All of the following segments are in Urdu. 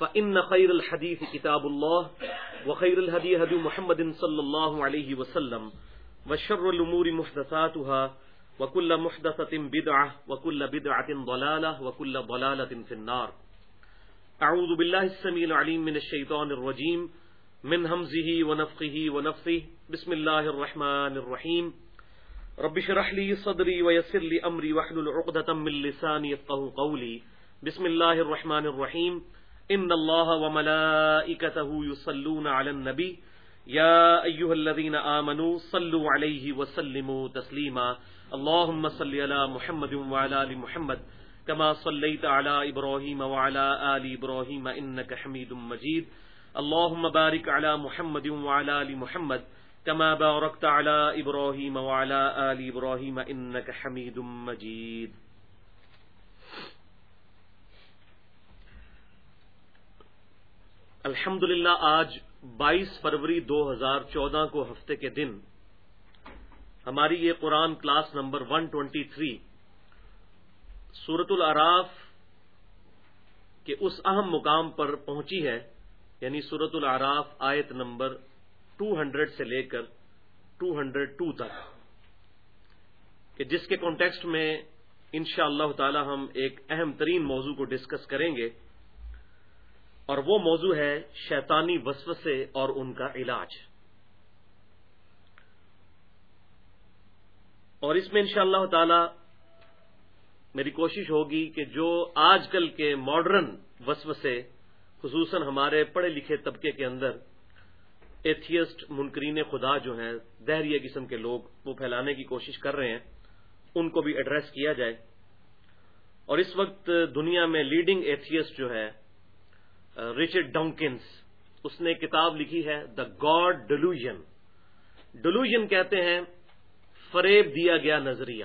فإن خير الحديث كتاب الله، وخير الهدي هدي محمد صلى الله عليه وسلم، وشر الأمور محدثاتها، وكل محدثة بدعة، وكل بدعة ضلالة، وكل ضلالة في النار. أعوذ بالله السميع العليم من الشيطان الرجيم، من همزه ونفخه ونفثه، بسم الله الرحمن الرحيم. رب شرح لي صدري ويسر لي أمري، واحلل عقدة من لساني يفقه قولي. بسم الله الرحمن الرحيم. إن الله وملائكته يصلون على النبي. يا أيها الذين آمنوا صلوا عليه وسلموا تسليما. اللهم صل على محمد وعلى آل محمد كما صليت على إبراهيم وعلى آل إبراهيم إنك حميد مجيد. اللهم بارك على محمد وعلى آل محمد كما باركت على إبراهيم وعلى آل إبراهيم إنك حميد مجيد. الحمد آج بائیس فروری دو ہزار چودہ کو ہفتے کے دن ہماری یہ قرآن class number one twenty three سورت العراف کے اس اہم مقام پر پہنچی ہے یعنی سورت العراف آیت نمبر ٹو ہنڈریڈ سے لے کر ٹو ہنڈریڈ ٹو تک، کہ جس کے کانٹیکسٹ میں انشاء اللہ تعالی ہم ایک اہم ترین موضوع کو ڈسکس کریں گے۔ اور وہ موضوع ہے شیطانی وسوسے اور ان کا علاج۔ اور اس میں انشاء اللہ تعالی میری کوشش ہوگی کہ جو آج کل کے ماڈرن وسوسے، خصوصاً ہمارے پڑھے لکھے طبقے کے اندر ایتھیسٹ منکرین خدا جو ہیں دہریہ قسم کے لوگ وہ پھیلانے کی کوشش کر رہے ہیں، ان کو بھی ایڈریس کیا جائے۔ اور اس وقت دنیا میں لیڈنگ ایتھیسٹ جو ہے رچرڈ ڈونکنس اس نے کتاب لکھی ہے دا گاڈ ڈلوژن ڈلوژن کہتے ہیں، فریب دیا گیا نظریہ۔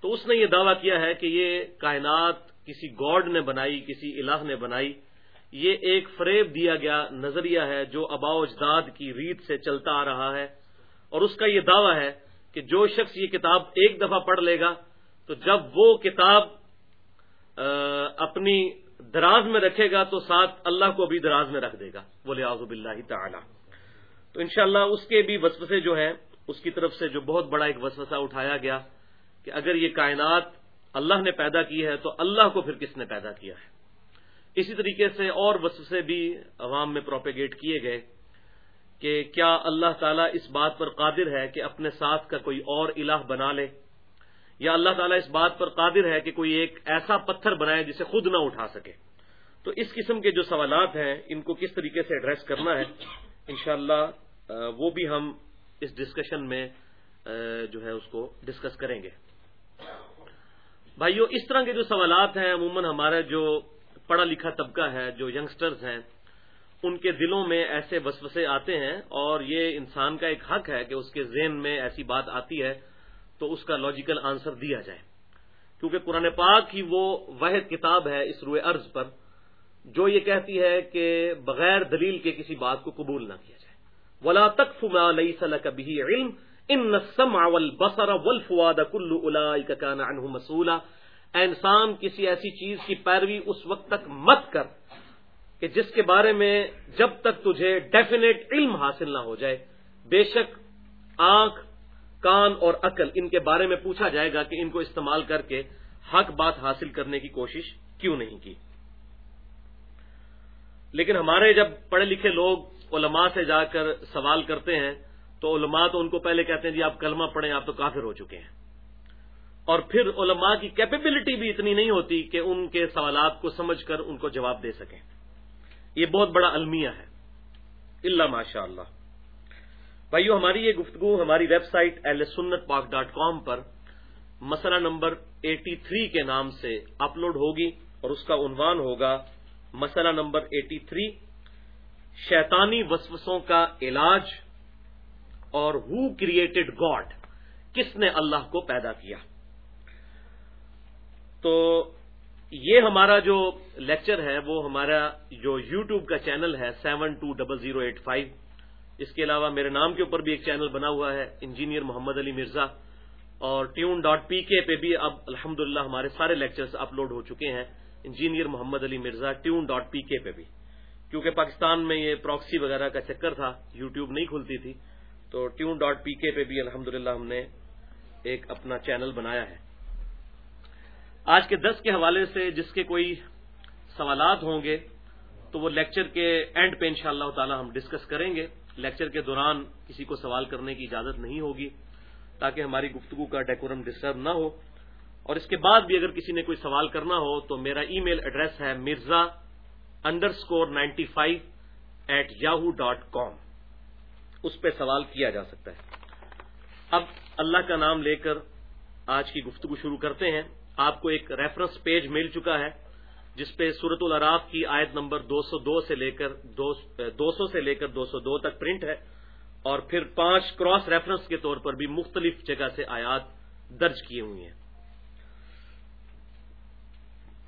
تو اس نے یہ دعویٰ کیا ہے کہ یہ کائنات کسی گاڈ نے بنائی، کسی الہ نے بنائی۔ یہ ایک فریب دیا گیا نظریہ ہے جو ابا اجداد کی ریت سے چلتا آ رہا ہے۔ اور اس کا یہ دعویٰ ہے کہ جو شخص یہ کتاب ایک دفعہ پڑھ لے گا، تو جب وہ کتاب اپنی دراز میں رکھے گا تو ساتھ اللہ کو بھی دراز میں رکھ دے گا۔ بولے آزب اللہ تعالی تو انشاءاللہ اس کے بھی وسوسے جو ہیں، اس کی طرف سے جو بہت بڑا ایک وسوسہ اٹھایا گیا کہ اگر یہ کائنات اللہ نے پیدا کی ہے، تو اللہ کو پھر کس نے پیدا کیا ہے؟ اسی طریقے سے اور وسوسے بھی عوام میں پروپیگیٹ کیے گئے کہ کیا اللہ تعالیٰ اس بات پر قادر ہے کہ اپنے ساتھ کا کوئی اور الہ بنا لے؟ یا اللہ تعالیٰ اس بات پر قادر ہے کہ کوئی ایک ایسا پتھر بنائے جسے خود نہ اٹھا سکے۔ تو اس قسم کے جو سوالات ہیں، ان کو کس طریقے سے ایڈریس کرنا ہے؟ انشاءاللہ وہ بھی ہم اس ڈسکشن میں جو ہے، اس کو ڈسکس کریں گے۔ بھائیو، اس طرح کے جو سوالات ہیں، عموماً ہمارا جو پڑھا لکھا طبقہ ہے، جو ینگسٹرز ہیں، ان کے دلوں میں ایسے وسوسے آتے ہیں اور یہ انسان کا ایک حق ہے کہ اس کے ذہن میں ایسی بات آتی ہے تو اس کا لاجیکل آنسر دیا جائے۔ کیونکہ قرآن پاک کی وہ واحد کتاب ہے اس روئے ارض پر، جو یہ کہتی ہے کہ بغیر دلیل کے کسی بات کو قبول نہ کیا جائے۔ ولا تک فما لئی صلاح کبھی علم ان نسم اول بسر ولفواد کلو الا کان مسولہ انسان، کسی ایسی چیز کی پیروی اس وقت تک مت کر کہ جس کے بارے میں جب تک تجھے ڈیفینیٹ علم حاصل نہ ہو جائے، بے شک آنکھ کان اور عقل ان کے بارے میں پوچھا جائے گا کہ ان کو استعمال کر کے حق بات حاصل کرنے کی کوشش کیوں نہیں کی۔ لیکن ہمارے جب پڑھے لکھے لوگ علماء سے جا کر سوال کرتے ہیں، تو علماء تو ان کو پہلے کہتے ہیں جی آپ کلمہ پڑھیں، آپ تو کافر ہو چکے ہیں۔ اور پھر علماء کی کیپیبلٹی بھی اتنی نہیں ہوتی کہ ان کے سوالات کو سمجھ کر ان کو جواب دے سکیں۔ یہ بہت بڑا المیہ ہے۔ اللہ ماشاء اللہ بھائیو، ہماری یہ گفتگو، ہماری ویب سائٹ ایل سنت پاک ڈاٹ کام پر مسئلہ نمبر ایٹی تھری کے نام سے اپلوڈ ہوگی اور اس کا عنوان ہوگا مسئلہ نمبر ایٹی تھری، شیطانی وسوسوں کا علاج اور ہو کریٹڈ گاڈ کس نے اللہ کو پیدا کیا؟ تو یہ ہمارا جو لیکچر ہے، وہ ہمارا جو یو ٹیوب کا چینل ہے seven two double zero eight five اس کے علاوہ میرے نام کے اوپر بھی ایک چینل بنا ہوا ہے، انجینئر محمد علی مرزا، اور ٹیون ڈاٹ پی کے پہ بھی اب الحمد ہمارے سارے لیکچرز اپلوڈ ہو چکے ہیں، engineer Muhammad Ali Mirza, tune dot P K پہ بھی۔ کیونکہ پاکستان میں یہ پراکسی وغیرہ کا چکر تھا یو ٹیوب نہیں کھلتی تھی، تو ٹیون ڈاٹ پی کے پہ بھی الحمد ہم نے ایک اپنا چینل بنایا ہے۔ آج کے دس کے حوالے سے جس کے کوئی سوالات ہوں گے، تو وہ لیکچر کے اینڈ پہ انشاءاللہ اللہ تعالی ہم ڈسکس کریں گے۔ لیکچر کے دوران کسی کو سوال کرنے کی اجازت نہیں ہوگی تاکہ ہماری گفتگو کا ڈیکورم ڈسٹرب نہ ہو۔ اور اس کے بعد بھی اگر کسی نے کوئی سوال کرنا ہو تو میرا ای میل ایڈریس ہے Mirza underscore ninety five at Yahoo dot com اس پہ سوال کیا جا سکتا ہے اب اللہ کا نام لے کر آج کی گفتگو شروع کرتے ہیں آپ کو ایک ریفرنس پیج مل چکا ہے جس پہ سورت العراف کی آیت نمبر دو سو دو سے لے کر دو سو سے لے کر دو سو دو تک پرنٹ ہے اور پھر پانچ کراس ریفرنس کے طور پر بھی مختلف جگہ سے آیات درج کیے ہوئی ہیں۔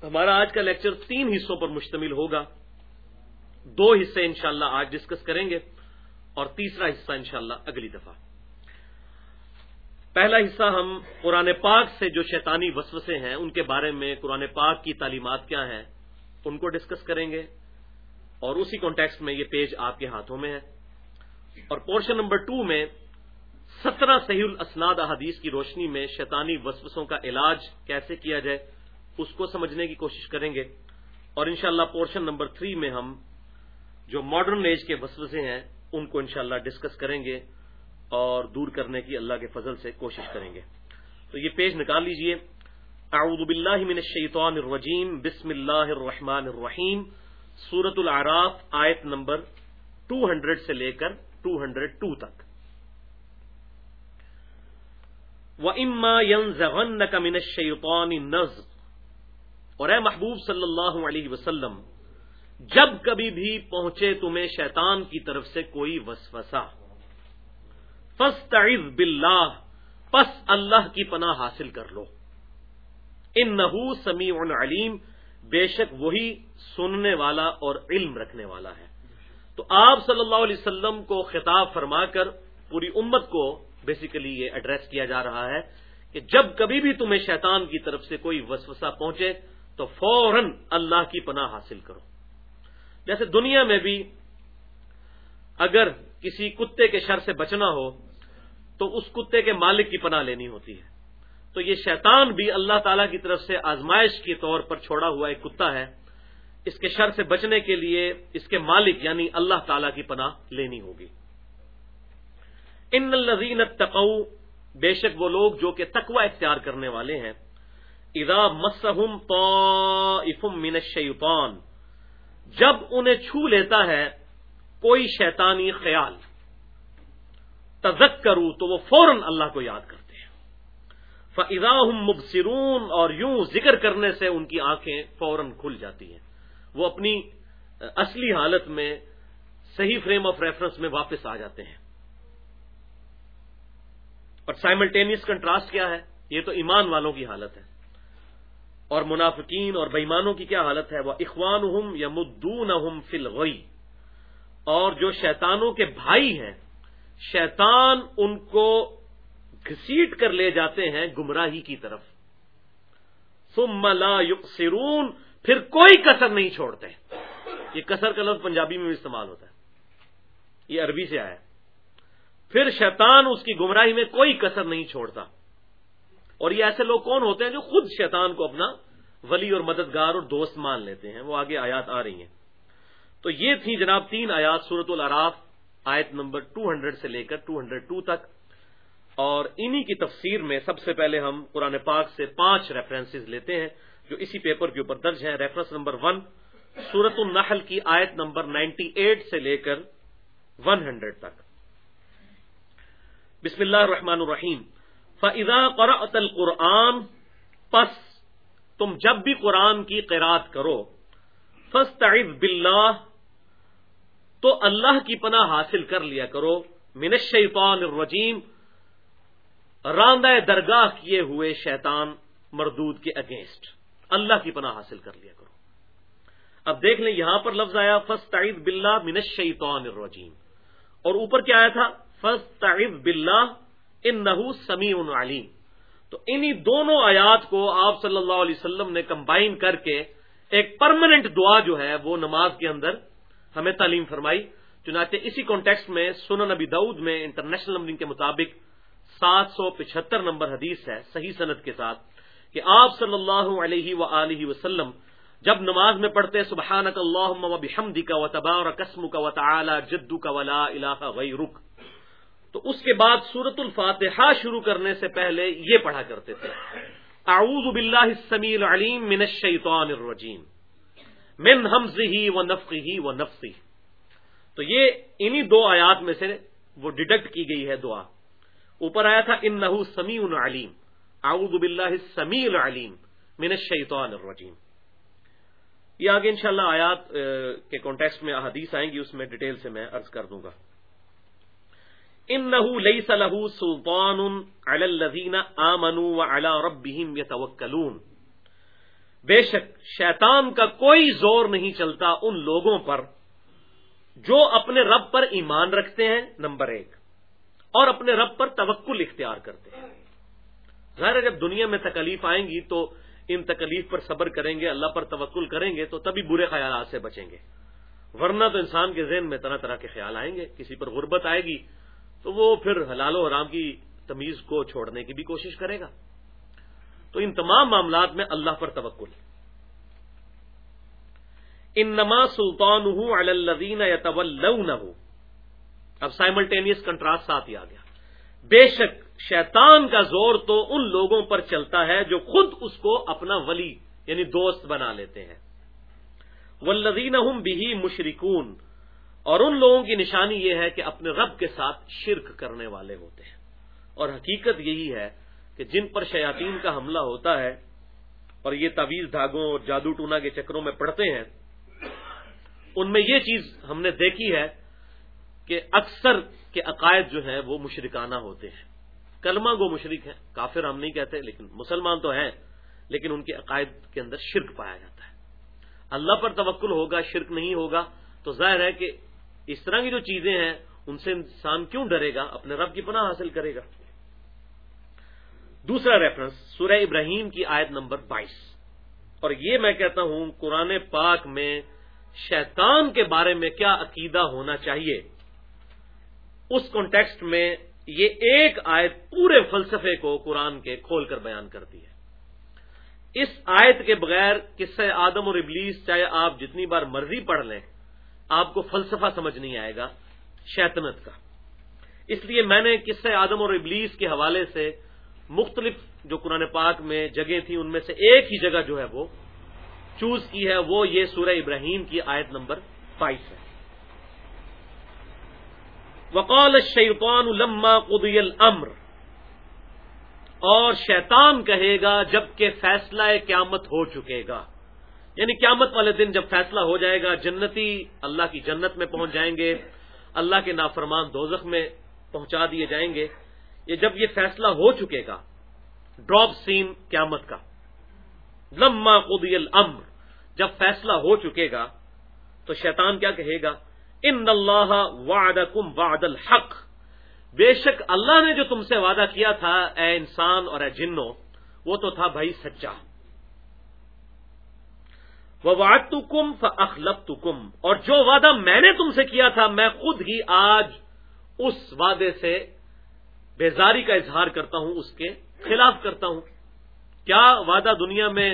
ہمارا آج کا لیکچر تین حصوں پر مشتمل ہوگا۔ دو حصے انشاءاللہ آج ڈسکس کریں گے اور تیسرا حصہ انشاءاللہ اگلی دفعہ۔ پہلا حصہ ہم قرآن پاک سے جو شیطانی وسوسے ہیں، ان کے بارے میں قرآن پاک کی تعلیمات کیا ہیں، ان کو ڈسکس کریں گے۔ اور اسی کانٹیکس میں یہ پیج آپ کے ہاتھوں میں ہے۔ اور پورشن نمبر ٹو میں سترہ صحیح الاسناد احادیث کی روشنی میں شیطانی وسوسوں کا علاج کیسے کیا جائے، اس کو سمجھنے کی کوشش کریں گے۔ اور انشاءاللہ پورشن نمبر تھری میں ہم جو ماڈرن ایج کے وسوسے ہیں، ان کو انشاءاللہ ڈسکس کریں گے۔ اور دور کرنے کی اللہ کے فضل سے کوشش کریں گے۔ تو یہ پیج نکال لیجیے۔ اعوذ باللہ من الشیطان الرجیم۔ بسم اللہ الرحمن الرحیم۔ سورت العراف، آیت نمبر 200 سے لے کر 202 تک۔ وَإِمَّا يَنزَغَنَّكَ مِنَ الشَّيْطَانِ نَزْغ اور اے محبوب صلی اللہ علیہ وسلم، جب کبھی بھی پہنچے تمہیں شیطان کی طرف سے کوئی وسوسہ۔ فستعذ باللہ، پس اللہ کی پناہ حاصل کر لو۔ ان نحو سمیع علیم، بے شک وہی سننے والا اور علم رکھنے والا ہے۔ تو آپ صلی اللہ علیہ وسلم کو خطاب فرما کر پوری امت کو بیسیکلی یہ ایڈریس کیا جا رہا ہے کہ جب کبھی بھی تمہیں شیطان کی طرف سے کوئی وسوسہ پہنچے، تو فوراً اللہ کی پناہ حاصل کرو۔ جیسے دنیا میں بھی اگر کسی کتے کے شر سے بچنا ہو تو اس کتے کے مالک کی پناہ لینی ہوتی ہے۔ تو یہ شیطان بھی اللہ تعالی کی طرف سے آزمائش کے طور پر چھوڑا ہوا ایک کتا ہے۔ اس کے شر سے بچنے کے لیے اس کے مالک یعنی اللہ تعالی کی پناہ لینی ہوگی۔ ان الزین تقو بے شک وہ لوگ جو کہ تقوی اختیار کرنے والے ہیں۔ اذا مسہم طائف من الشیطان جب انہیں چھو لیتا ہے، کوئی شیطانی خیال۔ تزک کروں تو وہ فوراً اللہ کو یاد کرتے ہیں۔ فضا مبصرون، اور یوں ذکر کرنے سے ان کی آنکھیں فوراً کھل جاتی ہیں۔ وہ اپنی اصلی حالت میں صحیح فریم آف ریفرنس میں واپس آ جاتے ہیں۔ اور سائملٹینیس کنٹراسٹ کیا ہے؟ یہ تو ایمان والوں کی حالت ہے۔ اور منافقین اور بےمانوں کی کیا حالت ہے؟ وہ اخوان ہم یا مدون فل اور جو شیطانوں کے بھائی ہیں شیطان ان کو گھسیٹ کر لے جاتے ہیں گمراہی کی طرف۔ ثم لا یقصرون، پھر کوئی کسر نہیں چھوڑتے۔ یہ کسر کا لفظ پنجابی میں بھی استعمال ہوتا ہے۔ یہ عربی سے آیا۔ پھر شیطان اس کی گمراہی میں کوئی کسر نہیں چھوڑتا۔ اور یہ ایسے لوگ کون ہوتے ہیں جو خود شیطان کو اپنا ولی اور مددگار اور دوست مان لیتے ہیں۔ وہ آگے آیات آ رہی ہیں۔ تو یہ تھی جناب تین آیات سورت العراف۔ آیت نمبر 200 سے لے کر 202 تک۔ اور انہی کی تفسیر میں سب سے پہلے ہم قرآن پاک سے پانچ ریفرنسز لیتے ہیں، جو اسی پیپر کے اوپر درج ہیں۔ ریفرنس نمبر ون سورت النحل کی آیت نمبر 98 سے لے کر 100 تک۔ بسم اللہ الرحمن الرحیم۔ فضا قرأت القرآن، پس تم جب بھی قرآن کی قرات کرو فسط باللہ تو اللہ کی پناہ حاصل کر لیا کرو۔ من الشیطان الرجیم۔ راندہ درگاہ کیے ہوئے شیطان مردود کے اگینسٹ اللہ کی پناہ حاصل کر لیا کرو۔ اب دیکھ لیں، یہاں پر لفظ آیا فسط تعید بلّہ من الشیطان الرجیم۔ اور اوپر کیا آیا تھا؟ فسط تعید بلّہ سمیع علیم۔ تو انہی دونوں آیات کو آپ صلی اللہ علیہ وسلم نے کمبائن کر کے ایک پرماننٹ دعا جو ہے، وہ نماز کے اندر ہمیں تعلیم فرمائی۔ چنانچہ اسی کانٹیکسٹ میں سنن نبی دعود میں انٹرنیشنل نمبرنگ کے مطابق سات سو پچہتر نمبر حدیث ہے صحیح صنعت کے ساتھ کہ آپ صلی اللہ علیہ و وسلم جب نماز میں پڑھتے سبحانک اللہ بحمدی کا و تبار قسم کا و تعلی جدو کا ولا الہ غیرک۔ تو اس کے بعد سورت الفاتحہ شروع کرنے سے پہلے یہ پڑھا کرتے تھے۔ اعوذ باللہ السمیع العلیم من الشیطان الرجیم۔ من حمزه و نفخه و نفسی۔ تو یہ انہی دو آیات میں سے وہ ڈیڈکٹ کی گئی ہے دعا۔ اوپر آیا تھا انه سمیع علیم۔ اعوذ باللہ السمیع العلیم من الشیطان الرجیم۔ یہ آگے انشاءاللہ آیات کے کانٹیکسٹ میں احادیث آئیں گی، اس میں ڈیٹیل سے میں عرض کر دوں گا۔ انه ليس له سلطان على الذين امنوا ربهم يتوكلون بے شک شیطان کا کوئی زور نہیں چلتا ان لوگوں پر جو اپنے رب پر ایمان رکھتے ہیں، نمبر ایک، اور اپنے رب پر توکل اختیار کرتے ہیں۔ ظاہر جب دنیا میں تکلیف آئیں گی تو ان تکلیف پر صبر کریں گے، اللہ پر توکل کریں گے تو تبھی برے خیالات سے بچیں گے۔ ورنہ تو انسان کے ذہن میں طرح طرح کے خیال آئیں گے، کسی پر غربت آئے گی تو وہ پھر حلال و حرام کی تمیز کو چھوڑنے کی بھی کوشش کرے گا۔ تو ان تمام معاملات میں اللہ پر توکل ان نما سلطان ہوں الدین یا اب سائملٹینیس کنٹراسٹ ساتھ ہی آ گیا۔ بے شک شیطان کا زور تو ان لوگوں پر چلتا ہے جو خود اس کو اپنا ولی یعنی دوست بنا لیتے ہیں۔ ولدین ہوں بھی مشرقون اور ان لوگوں کی نشانی یہ ہے کہ اپنے رب کے ساتھ شرک کرنے والے ہوتے ہیں۔ اور حقیقت یہی ہے کہ جن پر شیاطین کا حملہ ہوتا ہے اور یہ طویز دھاگوں اور جادو ٹونا کے چکروں میں پڑتے ہیں، ان میں یہ چیز ہم نے دیکھی ہے کہ اکثر کے عقائد جو ہیں وہ مشرکانہ ہوتے ہیں۔ کلمہ گو مشرق ہیں، کافر ہم نہیں کہتے، لیکن مسلمان تو ہیں، لیکن ان کے عقائد کے اندر شرک پایا جاتا ہے۔ اللہ پر توکل ہوگا، شرک نہیں ہوگا، تو ظاہر ہے کہ اس طرح کی جو چیزیں ہیں، ان سے انسان کیوں ڈرے گا؟ اپنے رب کی پناہ حاصل کرے گا۔ دوسرا ریفرنس سورہ ابراہیم کی آیت نمبر بائیس۔ اور یہ میں کہتا ہوں، قرآن پاک میں شیطان کے بارے میں کیا عقیدہ ہونا چاہیے؟ اس کانٹیکسٹ میں یہ ایک آیت پورے فلسفے کو قرآن کے کھول کر بیان کرتی ہے۔ اس آیت کے بغیر کس سے آدم اور ابلیس، چاہے آپ جتنی بار مرضی پڑھ لیں، آپ کو فلسفہ سمجھ نہیں آئے گا، شیطنت کا۔ اس لیے میں نے قصہ آدم اور ابلیس کے حوالے سے مختلف جو قرآن پاک میں جگہ تھیں، ان میں سے ایک ہی جگہ جو ہے وہ چوز کی ہے، وہ یہ سورہ ابراہیم کی آیت نمبر بائیس ہے۔ وقال الشیطان لما قضی الامر۔ اور شیطان کہے گا جبکہ فیصلہ قیامت ہو چکے گا۔ یعنی قیامت والے دن جب فیصلہ ہو جائے گا، جنتی اللہ کی جنت میں پہنچ جائیں گے، اللہ کے نافرمان دوزخ میں پہنچا دیے جائیں گے۔ یہ جب یہ فیصلہ ہو چکے گا، ڈراپ سین قیامت کا۔ لما قدی الامر، جب فیصلہ ہو چکے گا، تو شیطان کیا کہے گا؟ ان اللہ وعدکم وعد الحق۔ بے شک اللہ نے جو تم سے وعدہ کیا تھا، اے انسان اور اے جنو وہ تو تھا بھائی سچا۔ واد تو کم اور جو وعدہ میں نے تم سے کیا تھا، میں خود ہی آج اس وعدے سے بیزاری کا اظہار کرتا ہوں، اس کے خلاف کرتا ہوں۔ کیا وعدہ دنیا میں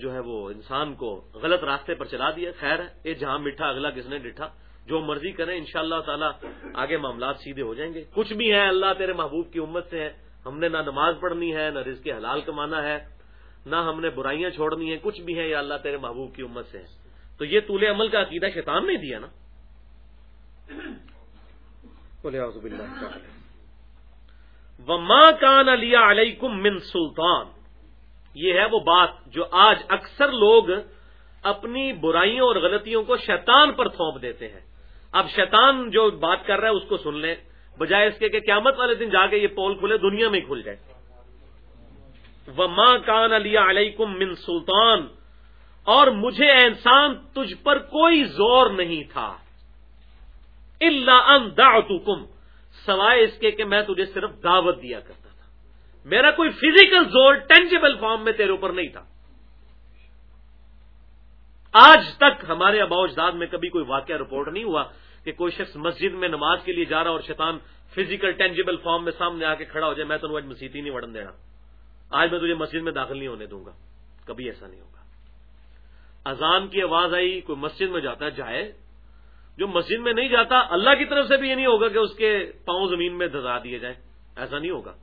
جو ہے وہ انسان کو غلط راستے پر چلا دیا؟ خیر ہے یہ جہاں میٹھا اگلا کس نے ڈٹھا؟ جو مرضی کریں ان شاء اللہ تعالی آگے معاملات سیدھے ہو جائیں گے۔ کچھ بھی ہے اللہ تیرے محبوب کی امت سے ہے ہم نے نہ نماز پڑھنی ہے، نہ رزق حلال کمانا ہے، نہ ہم نے برائیاں چھوڑنی ہیں۔ کچھ بھی ہیں، یا اللہ تیرے محبوب کی امت سے ہے تو یہ طول عمل کا عقیدہ شیطان نے دیا نا؟ وما کان علی علیہ من سلطان۔ یہ ہے وہ بات جو آج اکثر لوگ اپنی برائیوں اور غلطیوں کو شیطان پر تھوپ دیتے ہیں۔ اب شیطان جو بات کر رہا ہے اس کو سن لیں۔ بجائے اس کے کہ قیامت والے دن جا کے یہ پول کھلے، دنیا میں کھل جائے۔ وہ ماں کان علی علیہ من سلطان۔ اور مجھے انسان تجھ پر کوئی زور نہیں تھا۔ اللہ ان کم سوائے اس کے کہ میں تجھے صرف دعوت دیا کرتا تھا۔ میرا کوئی فزیکل زور ٹینجیبل فارم میں تیرے اوپر نہیں تھا۔ آج تک ہمارے ابا اجداد میں کبھی کوئی واقعہ رپورٹ نہیں ہوا کہ کوئی شخص مسجد میں نماز کے لیے جا رہا اور شیطان فزیکل ٹینجیبل فارم میں سامنے آ کے کھڑا ہو جائے، میں تو آج مسیح ہی نہیں وڑن دینا۔ آج میں تجھے مسجد میں داخل نہیں ہونے دوں گا۔ کبھی ایسا نہیں ہوگا۔ اذان کی آواز آئی، کوئی مسجد میں جاتا ہے، جائے۔ جو مسجد میں نہیں جاتا، اللہ کی طرف سے بھی یہ نہیں ہوگا کہ اس کے پاؤں زمین میں دھزا دیے جائیں۔ ایسا نہیں ہوگا۔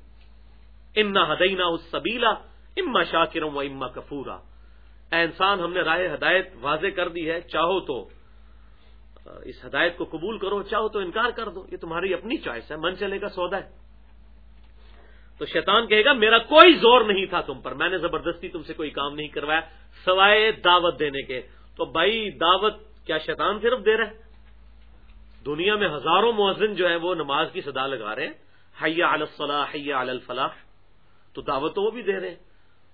ان نہ اس سبیلا اما شاکرم و اما کفورا اے انسان، ہم نے رائے ہدایت واضح کر دی ہے، چاہو تو اس ہدایت کو قبول کرو، چاہو تو انکار کر دو۔ یہ تمہاری اپنی چوائس ہے، من چلے گا، سودا ہے۔ تو شیطان کہے گا، میرا کوئی زور نہیں تھا تم پر، میں نے زبردستی تم سے کوئی کام نہیں کروایا، سوائے دعوت دینے کے۔ تو بھائی، دعوت کیا شیطان صرف دے رہے دنیا میں ہزاروں مؤذن جو ہیں وہ نماز کی صدا لگا رہے ہیں۔ حیا الصلاح حیا الفلاح۔ تو دعوت تو وہ بھی دے رہے ہیں۔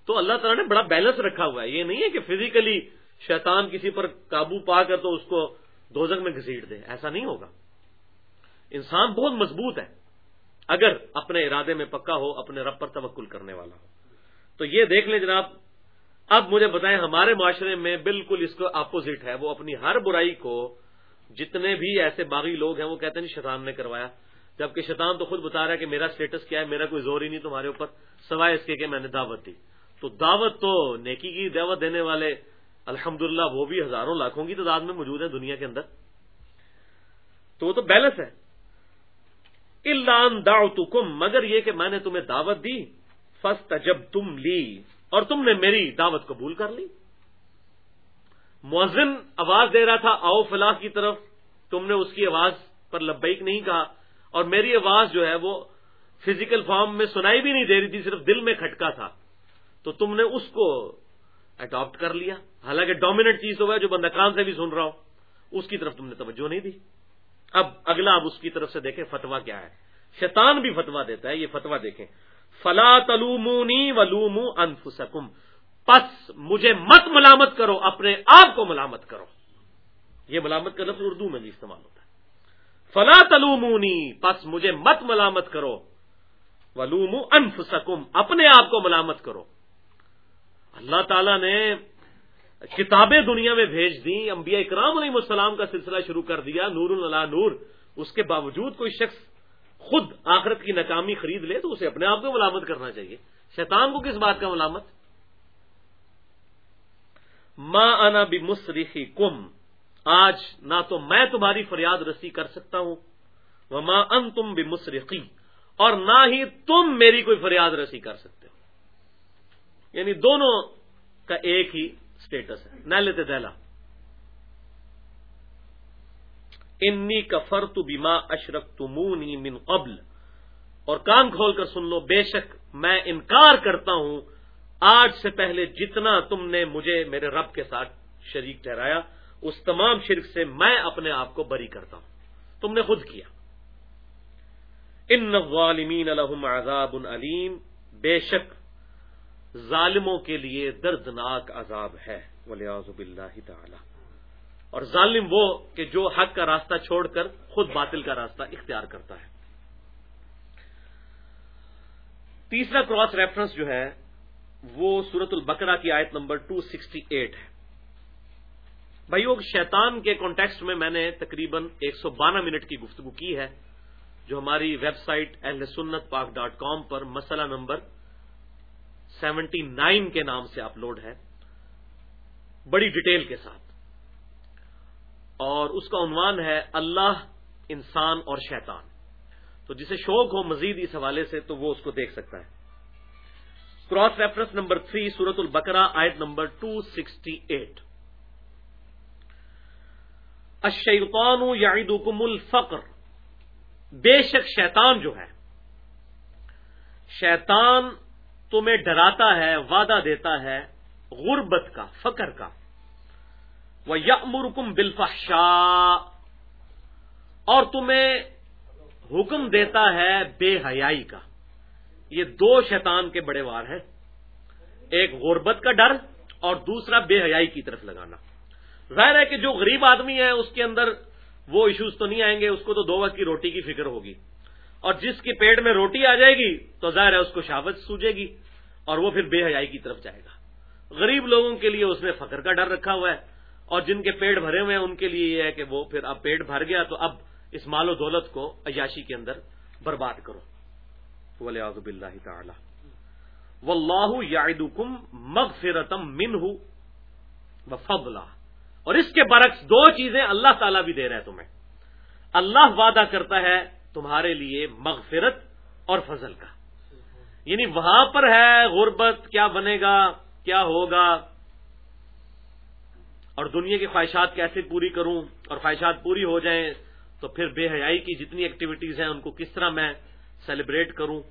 تو اللہ تعالیٰ نے بڑا بیلنس رکھا ہوا ہے۔ یہ نہیں ہے کہ فزیکلی شیطان کسی پر قابو پا کر تو اس کو دوزک میں گھسیٹ دے۔ ایسا نہیں ہوگا۔ انسان بہت مضبوط ہے۔ اگر اپنے ارادے میں پکا ہو، اپنے رب پر توکل کرنے والا ہو۔ تو یہ دیکھ لیں جناب، اب مجھے بتائیں ہمارے معاشرے میں بالکل اس کو اپوزٹ ہے۔ وہ اپنی ہر برائی کو جتنے بھی ایسے باغی لوگ ہیں، وہ کہتے ہیں جی شیطان نے کروایا۔ جبکہ شیطان تو خود بتا رہا ہے کہ میرا اسٹیٹس کیا ہے، میرا کوئی زور ہی نہیں تمہارے اوپر، سوائے اس کے کہ میں نے دعوت دی۔ تو دعوت تو نیکی کی دعوت دینے والے الحمد وہ بھی ہزاروں لاکھوں کی تعداد میں موجود ہیں دنیا کے اندر۔ تو وہ تو بیلنس ہے۔ اللہ مگر یہ کہ میں نے تمہیں دعوت دی فسٹ جب تم لی اور تم نے میری دعوت قبول کر لی۔ مؤذن آواز دے رہا تھا، آؤ فلاح کی طرف۔ تم نے اس کی آواز پر لبیک نہیں کہا۔ اور میری آواز جو ہے وہ فزیکل فارم میں سنائی بھی نہیں دے رہی تھی، صرف دل میں کھٹکا تھا۔ تو تم نے اس کو اڈاپٹ کر لیا۔ حالانکہ ڈومیننٹ چیز ہوا ہے، جو بندہ کان سے بھی سن رہا ہو۔ اس کی طرف تم نے توجہ نہیں دی۔ اب اگلا اب اس کی طرف سے دیکھیں فتوا کیا ہے۔ شیطان بھی فتوا دیتا ہے، یہ فتوا دیکھیں۔ فلا تلومونی ولوم انفسکم پس مجھے مت ملامت کرو، اپنے آپ کو ملامت کرو۔ یہ ملامت کا لفظ اردو میں بھی استعمال ہوتا ہے۔ فلا تلومونی، پس مجھے مت ملامت کرو۔ ولوم انفسکم، اپنے آپ کو ملامت کرو۔ اللہ تعالی نے کتابیں دنیا میں بھیج دی انبیاء اکرام علیہ السلام کا سلسلہ شروع کر دیا، نور اللہ نور۔ اس کے باوجود کوئی شخص خود آخرت کی ناکامی خرید لے تو اسے اپنے آپ کو ملامت کرنا چاہیے۔ شیطان کو کس بات کا ملامت؟ ماں انا بھی کم آج نہ تو میں تمہاری فریاد رسی کر سکتا ہوں وہ ماں ان تم بھی مسرقی اور نہ ہی تم میری کوئی فریاد رسی کر سکتے ہو۔ یعنی دونوں کا ایک ہی اسٹیٹس ہے۔ نہ لیتے دہلا انی کفر تو بیما اشرک تمونی من قبل۔ اور کان کھول کر سن لو، بے شک میں انکار کرتا ہوں آج سے پہلے جتنا تم نے مجھے میرے رب کے ساتھ شریک ٹھہرایا، اس تمام شرک سے میں اپنے آپ کو بری کرتا ہوں۔ تم نے خود کیا۔ ان والمین الحم عذاب علیم بے شک، ظالموں کے لیے دردناک عذاب ہے۔ ولیاز اللہ تعالی اور ظالم وہ کہ جو حق کا راستہ چھوڑ کر خود باطل کا راستہ اختیار کرتا ہے۔ تیسرا کراس ریفرنس جو ہے وہ سورت البقرہ کی آیت نمبر 268 ہے۔ بھائیو، شیطان کے کانٹیکسٹ میں میں نے تقریباً ایک سو بارہ منٹ کی گفتگو کی ہے، جو ہماری ویب سائٹ اہل سنت پاک ڈاٹ کام پر مسئلہ نمبر سیونٹی نائن کے نام سے اپلوڈ ہے، بڑی ڈیٹیل کے ساتھ۔ اور اس کا عنوان ہے اللہ، انسان اور شیطان۔ تو جسے شوق ہو مزید اس حوالے سے تو وہ اس کو دیکھ سکتا ہے۔ کراس ریفرنس نمبر تھری سورت البقرہ آیت نمبر ٹو سکسٹی ایٹ اشیطان یعیدکم الفقر بے شک شیطان جو ہے شیطان تمہیں ڈراتا ہے وعدہ دیتا ہے غربت کا فقر کا وہ یمرکم بالفحشاء اور تمہیں حکم دیتا ہے بے حیائی کا یہ دو شیطان کے بڑے وار ہیں۔ ایک غربت کا ڈر اور دوسرا بے حیائی کی طرف لگانا۔ ظاہر ہے کہ جو غریب آدمی ہے اس کے اندر وہ ایشوز تو نہیں آئیں گے، اس کو تو دو وقت کی روٹی کی فکر ہوگی۔ اور جس کے پیٹ میں روٹی آ جائے گی، تو ظاہر ہے اس کو شہوت سوجے گی اور وہ پھر بے حیائی کی طرف جائے گا۔ غریب لوگوں کے لیے اس نے فخر کا ڈر رکھا ہوا ہے اور جن کے پیٹ بھرے ہوئے ہیں، ان کے لیے یہ ہے کہ وہ پھر اب پیٹ بھر گیا تو اب اس مال و دولت کو عیاشی کے اندر برباد کرو۔ ولی آزب اللہ تعالی و اللہ یادم مغ فرتم اور اس کے برعکس دو چیزیں اللہ تعالیٰ بھی دے رہے تمہیں. اللہ وعدہ کرتا ہے تمہارے لیے مغفرت اور فضل کا. یعنی وہاں پر ہے غربت، کیا بنے گا، کیا ہوگا؟ اور دنیا کی خواہشات کیسے پوری کروں اور خواہشات پوری ہو جائیں تو پھر بے حیائی کی جتنی ایکٹیویٹیز ہیں ان کو کس طرح میں سیلیبریٹ کروں۔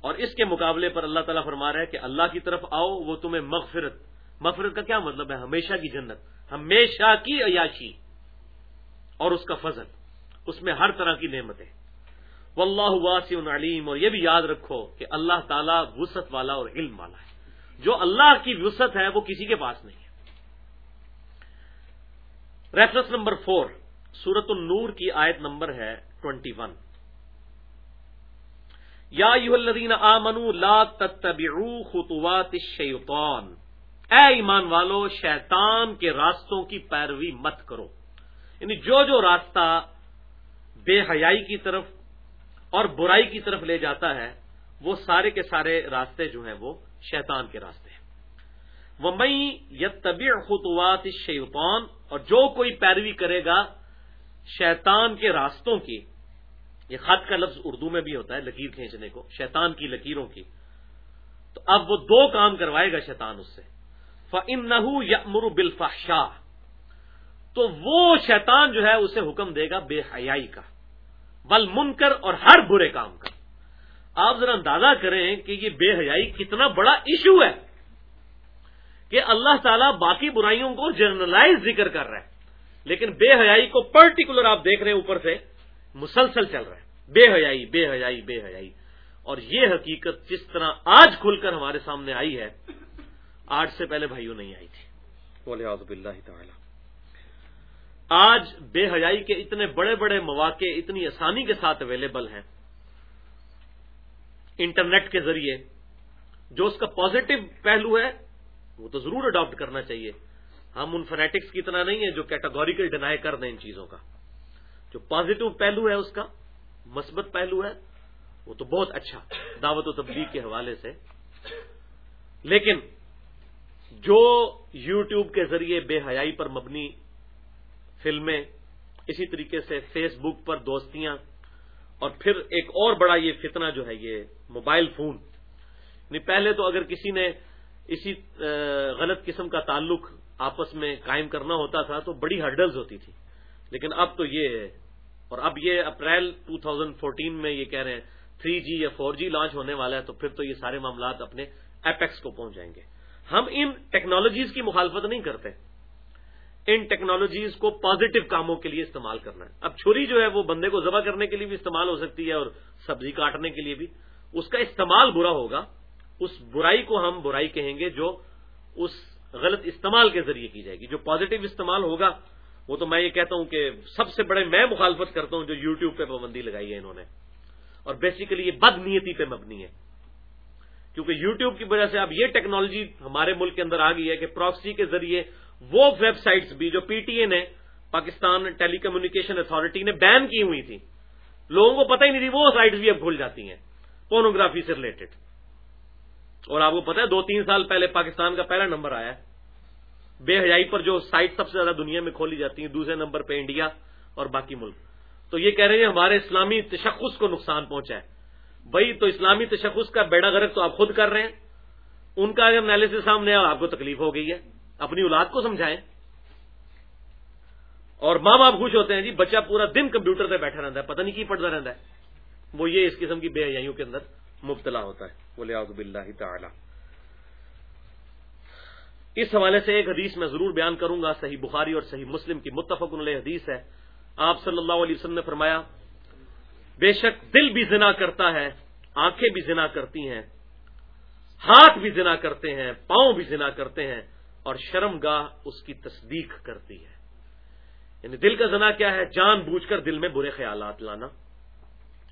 اور اس کے مقابلے پر اللہ تعالیٰ فرما رہا ہے کہ اللہ کی طرف آؤ، وہ تمہیں مغفرت۔ مغفرت کا کیا مطلب ہے؟ ہمیشہ کی جنت، ہمیشہ کی عیاشی۔ اور اس کا فضل، اس میں ہر طرح کی نعمتیں۔ واللہ واسع علیم، اور یہ بھی یاد رکھو کہ اللہ تعالیٰ وسط والا اور علم والا ہے۔ جو اللہ کی وسط ہے، وہ کسی کے پاس نہیں ہے۔ ریفرنس نمبر فور سورت النور کی آیت نمبر ہے ٹوینٹی ون یا الذین آمنوا لا تتبعوا خطوات الشیطان۔ اے ایمان والو، شیطان کے راستوں کی پیروی مت کرو۔ یعنی جو جو راستہ بے حیائی کی طرف اور برائی کی طرف لے جاتا ہے، وہ سارے کے سارے راستے جو ہیں وہ شیطان کے راستے ہیں۔ وہ مئی یت طبی خطوات شیطان اور جو کوئی پیروی کرے گا شیطان کے راستوں کی یہ خط کا لفظ اردو میں بھی ہوتا ہے، لکیر کھینچنے کو، شیطان کی لکیروں کی۔ تو اب وہ دو کام کروائے گا شیطان اس سے۔ فن نہ یمر تو وہ شیطان جو ہے، اسے حکم دے گا بے حیائی کا۔ بل منکر اور ہر برے کام کا۔ آپ ذرا اندازہ کریں کہ یہ بے حیائی کتنا بڑا ایشو ہے کہ اللہ تعالیٰ باقی برائیوں کو جرنلائز ذکر کر رہا ہے۔ لیکن بے حیائی کو پرٹیکولر آپ دیکھ رہے ہیں اوپر سے۔ مسلسل چل رہا ہے۔ بے حیائی بے حیائی بے حیائی۔ اور یہ حقیقت جس طرح آج کھل کر ہمارے سامنے آئی ہے آج سے پہلے بھائیوں نہیں آئی تھی۔ بولے اللہ تعالی۔ آج بے حیائی کے اتنے بڑے بڑے مواقع اتنی آسانی کے ساتھ اویلیبل ہیں۔ انٹرنیٹ کے ذریعے جو اس کا پازیٹو پہلو ہے وہ تو ضرور اڈاپٹ کرنا چاہیے۔ ہم ان فنیٹکس کی طرح نہیں ہیں جو کیٹاگوریکل ڈینائی کر دیں ان چیزوں کا۔ جو پازیٹو پہلو ہے اس کا، مثبت پہلو ہے، وہ تو بہت اچھا دعوت و تبلیغ کے حوالے سے۔ لیکن جو یو ٹیوب کے ذریعے بے حیائی پر مبنی فلمیں، اسی طریقے سے فیس بک پر دوستیاں، اور پھر ایک اور بڑا یہ فتنہ جو ہے یہ موبائل فون۔ یعنی پہلے تو اگر کسی نے اسی غلط قسم کا تعلق آپس میں قائم کرنا ہوتا تھا تو بڑی ہرڈلز ہوتی تھی۔ لیکن اب تو یہ اور اب یہ اپریل 2014 میں یہ کہہ رہے ہیں، تھری جی یا فور جی لانچ ہونے والا ہے، تو پھر تو یہ سارے معاملات اپنے ایپیکس کو پہنچ جائیں گے۔ ہم ان ٹیکنالوجیز کی مخالفت نہیں کرتے۔ ان ٹیکنالوجیز کو پازیٹو کاموں کے لیے استعمال کرنا ہے۔ اب چھری جو ہے، وہ بندے کو ذبح کرنے کے لیے بھی استعمال ہو سکتی ہے اور سبزی کاٹنے کے لیے بھی۔ اس کا استعمال برا ہوگا۔ اس برائی کو ہم برائی کہیں گے جو اس غلط استعمال کے ذریعے کی جائے گی، جو پازیٹو استعمال ہوگا۔ وہ تو میں یہ کہتا ہوں کہ سب سے بڑے میں مخالفت کرتا ہوں جو یو ٹیوب پہ پابندی لگائی ہے انہوں نے۔ اور بیسیکلی یہ بد نیتی پہ مبنی ہے۔ کیونکہ یو ٹیوب کی وجہ سے اب یہ ٹیکنالوجی ہمارے ملک کے اندر آ گئی ہے کہ پراکسی کے ذریعے وہ ویب سائٹس بھی جو پی ٹی اے نے پاکستان ٹیلی کمیونیکیشن اتارٹی نے بین کی ہوئی تھی۔ لوگوں کو پتہ ہی نہیں تھی، وہ سائٹس بھی اب کھل جاتی ہیں پورنوگرافی سے ریلیٹڈ اور آپ کو پتا ہے، دو تین سال پہلے پاکستان کا پہلا نمبر آیا بے حیائی پر جو سائٹ سب سے زیادہ دنیا میں کھولی جاتی ہیں، دوسرے نمبر پہ انڈیا اور باقی ملک۔ تو یہ کہہ رہے ہیں، ہمارے اسلامی تشخص کو نقصان پہنچا ہے۔ بھائی، تو اسلامی تشخص کا بیڑا غرق تو آپ خود کر رہے ہیں۔ ان کا اگر نالے سے سامنے آپ کو تکلیف ہو گئی ہے۔ اپنی اولاد کو سمجھائیں۔ اور ماں باپ خوش ہوتے ہیں جی بچہ پورا دن کمپیوٹر پہ بیٹھا رہتا ہے، پتہ نہیں کی پڑھتا رہتا ہے۔ وہ یہ اس قسم کی بے حیائیوں کے اندر مبتلا ہوتا ہے۔ بولے آزب اللہ تعالی اس حوالے سے ایک حدیث میں ضرور بیان کروں گا، صحیح بخاری اور صحیح مسلم کی متفق علیہ حدیث ہے۔ آپ صلی اللہ علیہ وسلم نے فرمایا، بے شک دل بھی زنا کرتا ہے، آنکھیں بھی زنا کرتی ہیں، ہاتھ بھی زنا کرتے ہیں، پاؤں بھی زنا کرتے ہیں، اور شرم گاہ اس کی تصدیق کرتی ہے۔ یعنی دل کا زنا کیا ہے؟ جان بوجھ کر دل میں برے خیالات لانا۔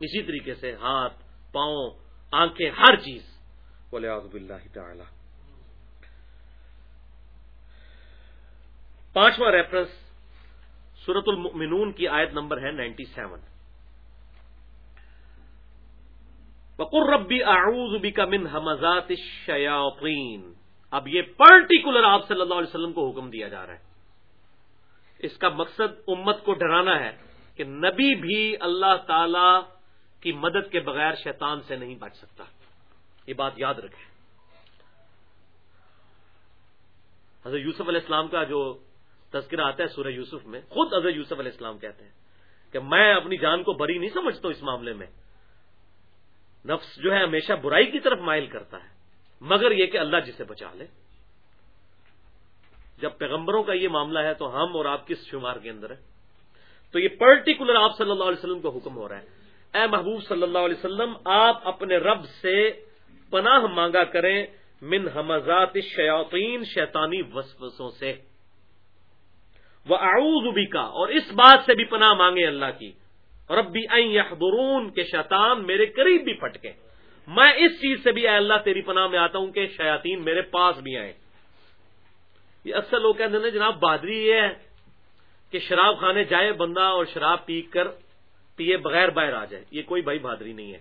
اسی طریقے سے ہاتھ، پاؤں، آنکھیں، ہر چیز۔ بولے آزب اللہ تعالی پانچواں ریفرنس سورت المؤمنون کی آیت نمبر ہے نائنٹی سیون۔ بقر ربی اعوذ بک من حمزات الشیاطین اب یہ پرٹیکولر آپ صلی اللہ علیہ وسلم کو حکم دیا جا رہا ہے۔ اس کا مقصد امت کو ڈرانا ہے کہ نبی بھی اللہ تعالی کی مدد کے بغیر شیطان سے نہیں بچ سکتا۔ یہ بات یاد رکھیں۔ حضرت یوسف علیہ السلام کا جو تذکرہ آتا ہے سورہ یوسف میں، خود حضرت یوسف علیہ السلام کہتے ہیں کہ میں اپنی جان کو بری نہیں سمجھتا اس معاملے میں۔ نفس جو ہے ہمیشہ برائی کی طرف مائل کرتا ہے، مگر یہ کہ اللہ جسے بچا لے۔ جب پیغمبروں کا یہ معاملہ ہے تو ہم اور آپ کس شمار کے اندر ہیں؟ تو یہ پرٹیکولر آپ صلی اللہ علیہ وسلم کا حکم ہو رہا ہے۔ اے محبوب صلی اللہ علیہ وسلم، آپ اپنے رب سے پناہ مانگا کریں، من حمزات شیاطین شیطانی وسوسوں سے۔ وہ اعوذ کا اور اس بات سے بھی پناہ مانگے اللہ کی۔ ربی یحضرون کے شیطان میرے قریب بھی پھٹکے۔ میں اس چیز سے بھی اے اللہ تیری پناہ میں آتا ہوں کہ شیاطین میرے پاس بھی آئیں۔ یہ اکثر لوگ کہتے ہیں جناب، بہادری یہ ہے کہ شراب کھانے جائے بندہ اور شراب پی کر پیے بغیر باہر آ جائے۔ یہ کوئی بھائی بہادری نہیں ہے۔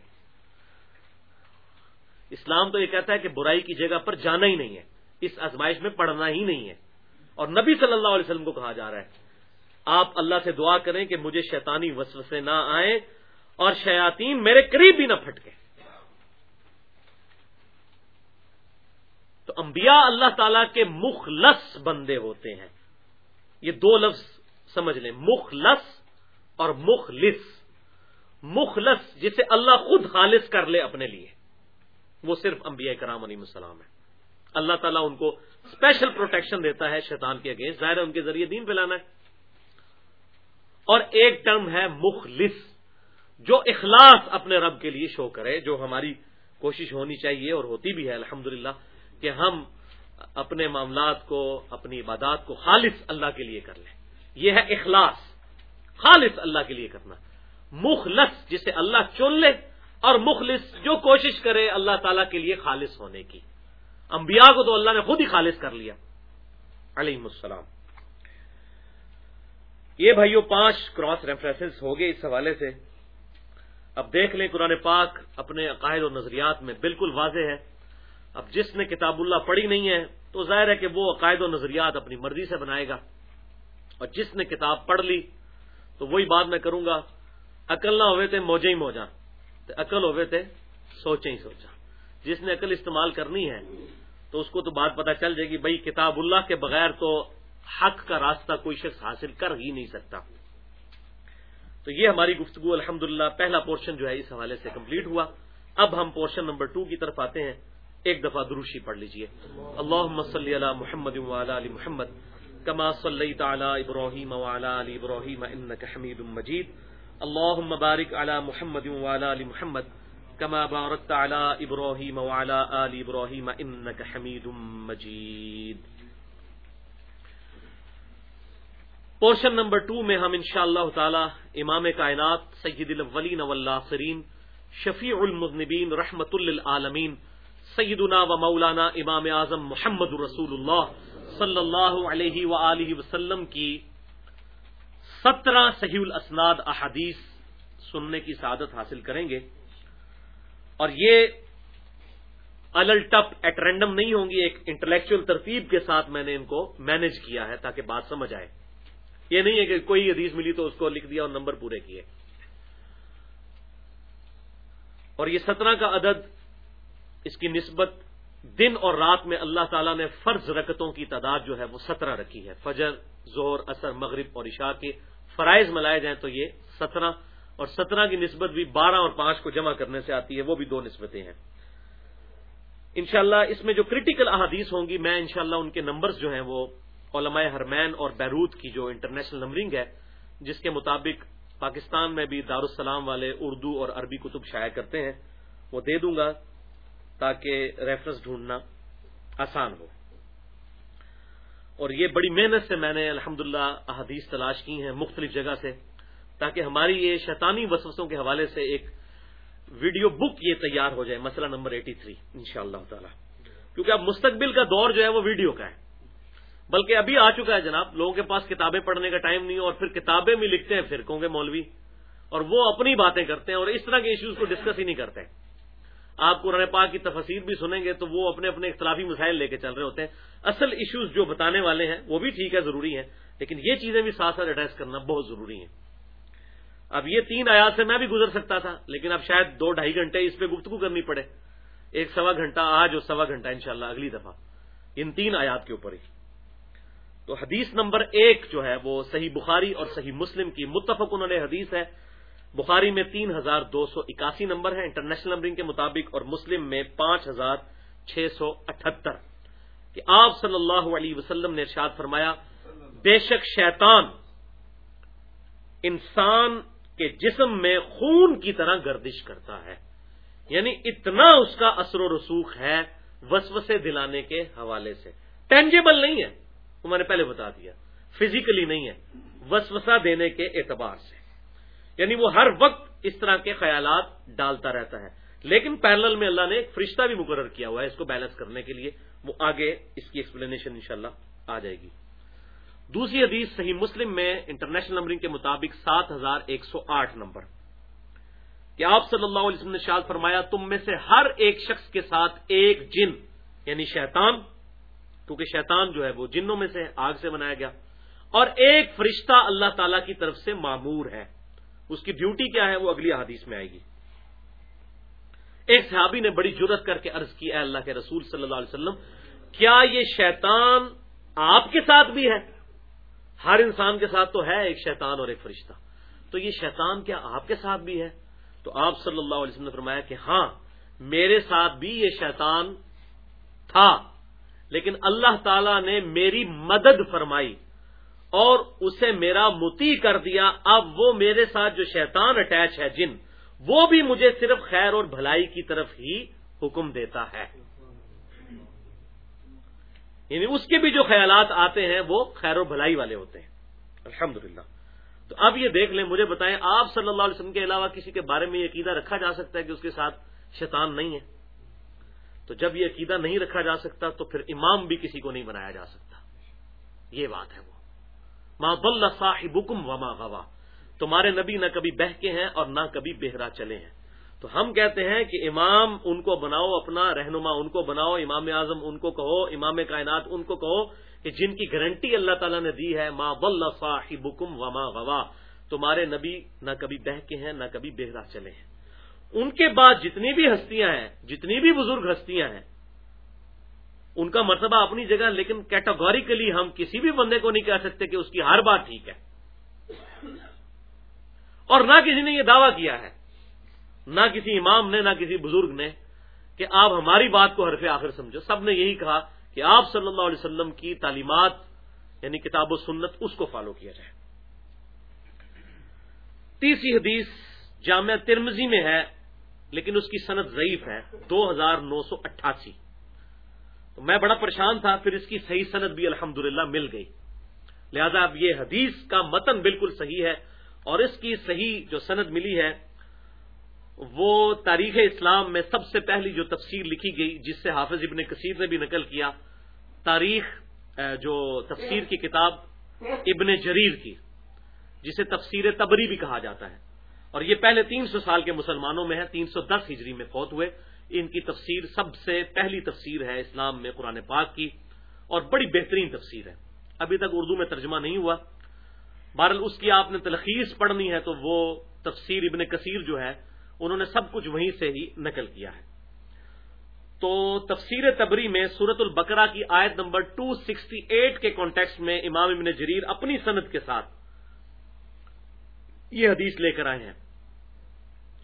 اسلام تو یہ کہتا ہے کہ برائی کی جگہ پر جانا ہی نہیں ہے۔ اس آزمائش میں پڑھنا ہی نہیں ہے۔ اور نبی صلی اللہ علیہ وسلم کو کہا جا رہا ہے۔ آپ اللہ سے دعا کریں کہ مجھے شیطانی وسوسے نہ آئیں اور شیاطین میرے قریب بھی نہ پھٹکے تو انبیاء اللہ تعالی کے مخلص بندے ہوتے ہیں۔ یہ دو لفظ سمجھ لیں۔ مخلص اور مخلص۔ مخلص جسے اللہ خود خالص کر لے اپنے لیے۔ وہ صرف انبیاء کرام علیہ السلام ہے اللہ تعالیٰ ان کو اسپیشل پروٹیکشن دیتا ہے شیطان کے اگینسٹ ظاہر ہے ان کے ذریعے دین پھیلانا ہے. اور ایک ٹرم ہے مخلص، جو اخلاص اپنے رب کے لیے شو کرے، جو ہماری کوشش ہونی چاہیے اور ہوتی بھی ہے، الحمدللہ، کہ ہم اپنے معاملات کو، اپنی عبادات کو خالص اللہ کے لیے کر لیں. یہ ہے اخلاص، خالص اللہ کے لیے کرنا. مخلص، جسے اللہ چن لے، اور مخلص جو کوشش کرے اللہ تعالی کے لیے خالص ہونے کی. انبیاء کو تو اللہ نے خود ہی خالص کر لیا۔ علیہ السلام۔ یہ بھائیوں پانچ کراس ریفرنسز ہو گئے اس حوالے سے۔ اب دیکھ لیں، قرآن پاک اپنے عقائد و نظریات میں بالکل واضح ہے۔ اب جس نے کتاب اللہ پڑھی نہیں ہے، تو ظاہر ہے کہ وہ عقائد و نظریات اپنی مرضی سے بنائے گا۔ اور جس نے کتاب پڑھ لی، تو وہی بات میں کروں گا، عقل نہ ہوئے تھے موجے ہی موجا عقل ہوئے تھے سوچے ہی سوچا جس نے عقل استعمال کرنی ہے تو اس کو تو بات پتا چل جائے گی بھائی کتاب اللہ کے بغیر تو حق کا راستہ کوئی شخص حاصل کر ہی نہیں سکتا۔ تو یہ ہماری گفتگو، الحمدللہ، پہلا پورشن جو ہے اس حوالے سے کمپلیٹ ہوا۔ اب ہم پورشن نمبر ٹو کی طرف آتے ہیں۔ ایک دفعہ دروشی پڑھ لیجیے۔ اللہ صلی علی محمد وعلی علی محمد، کما صلیت علی ابراہیم وعلی علی ابراہیم انک حمید مجید۔ اللهم بارک علی محمد وعلی علی محمد۔ کما بارکت علی ابراہیم وعلی آل ابراہیم انک حمید مجید پورشن نمبر ٹو میں ہم انشاءاللہ تعالی امام کائنات سید الاولین والآخرین، شفیع المذنبین رحمت للعالمین، سیدنا و مولانا امام اعظم محمد رسول اللہ صلی اللہ علیہ و وسلم کی سترہ صحیح الاسناد احادیث سننے کی سعادت حاصل کریں گے۔ اور یہ الل ٹپ ایٹ رینڈم نہیں ہوں گی، ایک انٹلیکچل ترتیب کے ساتھ میں نے ان کو مینج کیا ہے تاکہ بات سمجھ آئے۔ یہ نہیں ہے کہ کوئی حدیث ملی تو اس کو لکھ دیا اور نمبر پورے کیے۔ اور یہ سترہ کا عدد، اس کی نسبت دن اور رات میں اللہ تعالیٰ نے فرض رکتوں کی تعداد جو ہے وہ سترہ رکھی ہے۔ فجر زہر اثر مغرب اور عشاء کے فرائض ملائے جائیں تو یہ سترہ اور سترہ کی نسبت بھی بارہ اور پانچ کو جمع کرنے سے آتی ہے، وہ بھی دو نسبتیں ہیں۔ انشاءاللہ اس میں جو کرٹیکل احادیث ہوں گی، میں انشاءاللہ ان کے نمبرز جو ہیں، وہ علماء حرمین اور بیروت کی جو انٹرنیشنل نمبرنگ ہے، جس کے مطابق پاکستان میں بھی دارالسلام والے اردو اور عربی کتب شائع کرتے ہیں، وہ دے دوں گا تاکہ ریفرنس ڈھونڈنا آسان ہو۔ اور یہ بڑی محنت سے میں نے الحمد احادیث تلاش کی ہیں مختلف جگہ سے۔ تاکہ ہماری یہ شیطانی وسوسوں کے حوالے سے ایک ویڈیو بک یہ تیار ہو جائے، مسئلہ نمبر ایٹی تھری ان شاء اللہ تعالی۔ کیونکہ اب مستقبل کا دور جو ہے وہ ویڈیو کا ہے۔ بلکہ ابھی آ چکا ہے جناب، لوگوں کے پاس کتابیں پڑھنے کا ٹائم نہیں اور پھر کتابیں بھی لکھتے ہیں فرقوں کے مولوی، اور وہ اپنی باتیں کرتے ہیں اور اس طرح کے ایشوز کو ڈسکس ہی نہیں کرتے۔ آپ قرآن پاک کی تفصیل بھی سنیں گے تو وہ اپنے اپنے اختلافی مسائل لے کے چل رہے ہوتے ہیں۔ اصل ایشوز جو بتانے والے ہیں وہ بھی ٹھیک ہے، ضروری ہیں، لیکن یہ چیزیں بھی ساتھ ساتھ ایڈریس کرنا بہت ضروری ہیں۔ اب یہ تین آیات سے میں بھی گزر سکتا تھا، لیکن اب شاید دو ڈھائی گھنٹے اس پہ گفتگو کرنی پڑے۔ ایک سوا گھنٹہ، آج اور سوا گھنٹہ انشاءاللہ اگلی دفعہ۔ ان تین آیات کے اوپر ہی۔ تو حدیث نمبر ایک جو ہے، وہ صحیح بخاری اور صحیح مسلم کی متفق انہوں نے حدیث ہے۔ بخاری میں تین ہزار دو سو اکاسی نمبر ہے انٹرنیشنل نمبرنگ کے مطابق، اور مسلم میں پانچ ہزار چھ سو اٹھہتر۔ کہ آپ صلی اللہ علیہ وسلم نے ارشاد فرمایا، بے شک شیطان انسان کے جسم میں خون کی طرح گردش کرتا ہے۔ یعنی اتنا اس کا اثر و رسوخ ہے وسوسے دلانے کے حوالے سے۔ ٹینجیبل نہیں ہے، وہ میں نے پہلے بتا دیا۔ فزیکلی نہیں ہے، وسوسہ دینے کے اعتبار سے۔ یعنی وہ ہر وقت اس طرح کے خیالات ڈالتا رہتا ہے۔ لیکن پیرل میں اللہ نے ایک فرشتہ بھی مقرر کیا ہوا ہے اس کو بیلنس کرنے کے لیے۔ وہ آگے اس کی ایکسپلینیشن انشاءاللہ آ جائے گی۔ دوسری حدیث صحیح مسلم میں انٹرنیشنل نمبرنگ کے مطابق سات ہزار ایک سو آٹھ نمبر۔ کہ آپ صلی اللہ علیہ وسلم نے شاد فرمایا، تم میں سے ہر ایک شخص کے ساتھ ایک جن یعنی شیطان، کیونکہ شیطان جو ہے وہ جنوں میں سے آگ سے بنایا گیا، اور ایک فرشتہ اللہ تعالی کی طرف سے معمور ہے۔ اس کی ڈیوٹی کیا ہے؟ وہ اگلی حدیث میں آئے گی۔ ایک صحابی نے بڑی جرت کر کے عرض کی، اے اللہ کے رسول صلی اللہ علیہ وسلم، کیا یہ شیطان آپ کے ساتھ بھی ہے؟ ہر انسان کے ساتھ تو ہے ایک شیطان اور ایک فرشتہ۔ تو یہ شیطان کیا آپ کے ساتھ بھی ہے؟ تو آپ صلی اللہ علیہ وسلم نے فرمایا کہ ہاں میرے ساتھ بھی یہ شیطان تھا، لیکن اللہ تعالی نے میری مدد فرمائی اور اسے میرا متی کر دیا۔ اب وہ میرے ساتھ جو شیطان اٹیچ ہے، جن، وہ بھی مجھے صرف خیر اور بھلائی کی طرف ہی حکم دیتا ہے۔ یعنی اس کے بھی جو خیالات آتے ہیں وہ خیر و بھلائی والے ہوتے ہیں۔ الحمد تو اب یہ دیکھ لیں، مجھے بتائیں، آپ صلی اللہ علیہ وسلم کے علاوہ کسی کے بارے میں یہ عقیدہ رکھا جا سکتا ہے کہ اس کے ساتھ شیطان نہیں ہے؟ تو جب یہ عقیدہ نہیں رکھا جا سکتا تو پھر امام بھی کسی کو نہیں بنایا جا سکتا۔ یہ بات ہے وہ۔ ماں بل صاحبکم وما غوا تمہارے نبی نہ کبھی بہ کے ہیں اور نہ کبھی بہرا چلے ہیں۔ تو ہم کہتے ہیں کہ امام ان کو بناؤ، اپنا رہنما ان کو بناؤ، امام اعظم ان کو کہو، امام کائنات ان کو کہو کہ جن کی گارنٹی اللہ تعالیٰ نے دی ہے ماں بل صاحبکم وما غوا۔ تمہارے نبی نہ کبھی بہ کے ہیں، نہ کبھی بہرا چلے ہیں۔ ان کے بعد جتنی بھی ہستیاں ہیں، جتنی بھی بزرگ ہستیاں ہیں، ان کا مرتبہ اپنی جگہ، لیکن کیٹاگوریکلی ہم کسی بھی بندے کو نہیں کہہ سکتے کہ اس کی ہر بات ٹھیک ہے۔ اور نہ کسی نے یہ دعویٰ کیا ہے۔ نہ کسی امام نے، نہ کسی بزرگ نے کہ آپ ہماری بات کو حرف آخر سمجھو۔ سب نے یہی کہا کہ آپ صلی اللہ علیہ وسلم کی تعلیمات یعنی کتاب و سنت، اس کو فالو کیا جائے۔ تیسری حدیث جامعہ ترمزی میں ہے، لیکن اس کی صنعت ضعیف ہے، دو ہزار نو سو اٹھاسی۔ تو میں بڑا پریشان تھا، پھر اس کی صحیح صنعت بھی الحمد مل گئی۔ لہذا اب یہ حدیث کا متن بالکل صحیح ہے اور اس کی صحیح جو صنعت ملی ہے وہ تاریخ اسلام میں سب سے پہلی جو تفسیر لکھی گئی، جس سے حافظ ابن کثیر نے بھی نقل کیا، تاریخ جو تفسیر کی کتاب ابن جریر کی، جسے تفسیر تبری بھی کہا جاتا ہے۔ اور یہ پہلے تین سو سال کے مسلمانوں میں ہے، تین سو دس ہجری میں فوت ہوئے۔ ان کی تفسیر سب سے پہلی تفسیر ہے اسلام میں قرآن پاک کی، اور بڑی بہترین تفسیر ہے۔ ابھی تک اردو میں ترجمہ نہیں ہوا۔ بہرحال اس کی آپ نے تلخیص پڑھنی ہے تو وہ تفسیر ابن کثیر جو ہے انہوں نے سب کچھ وہیں سے ہی نقل کیا ہے۔ تو تفسیر تبری میں سورت البقرہ کی آیت نمبر 268 کے کانٹیکس میں امام ابن جریر اپنی صنعت کے ساتھ یہ حدیث لے کر آئے ہیں۔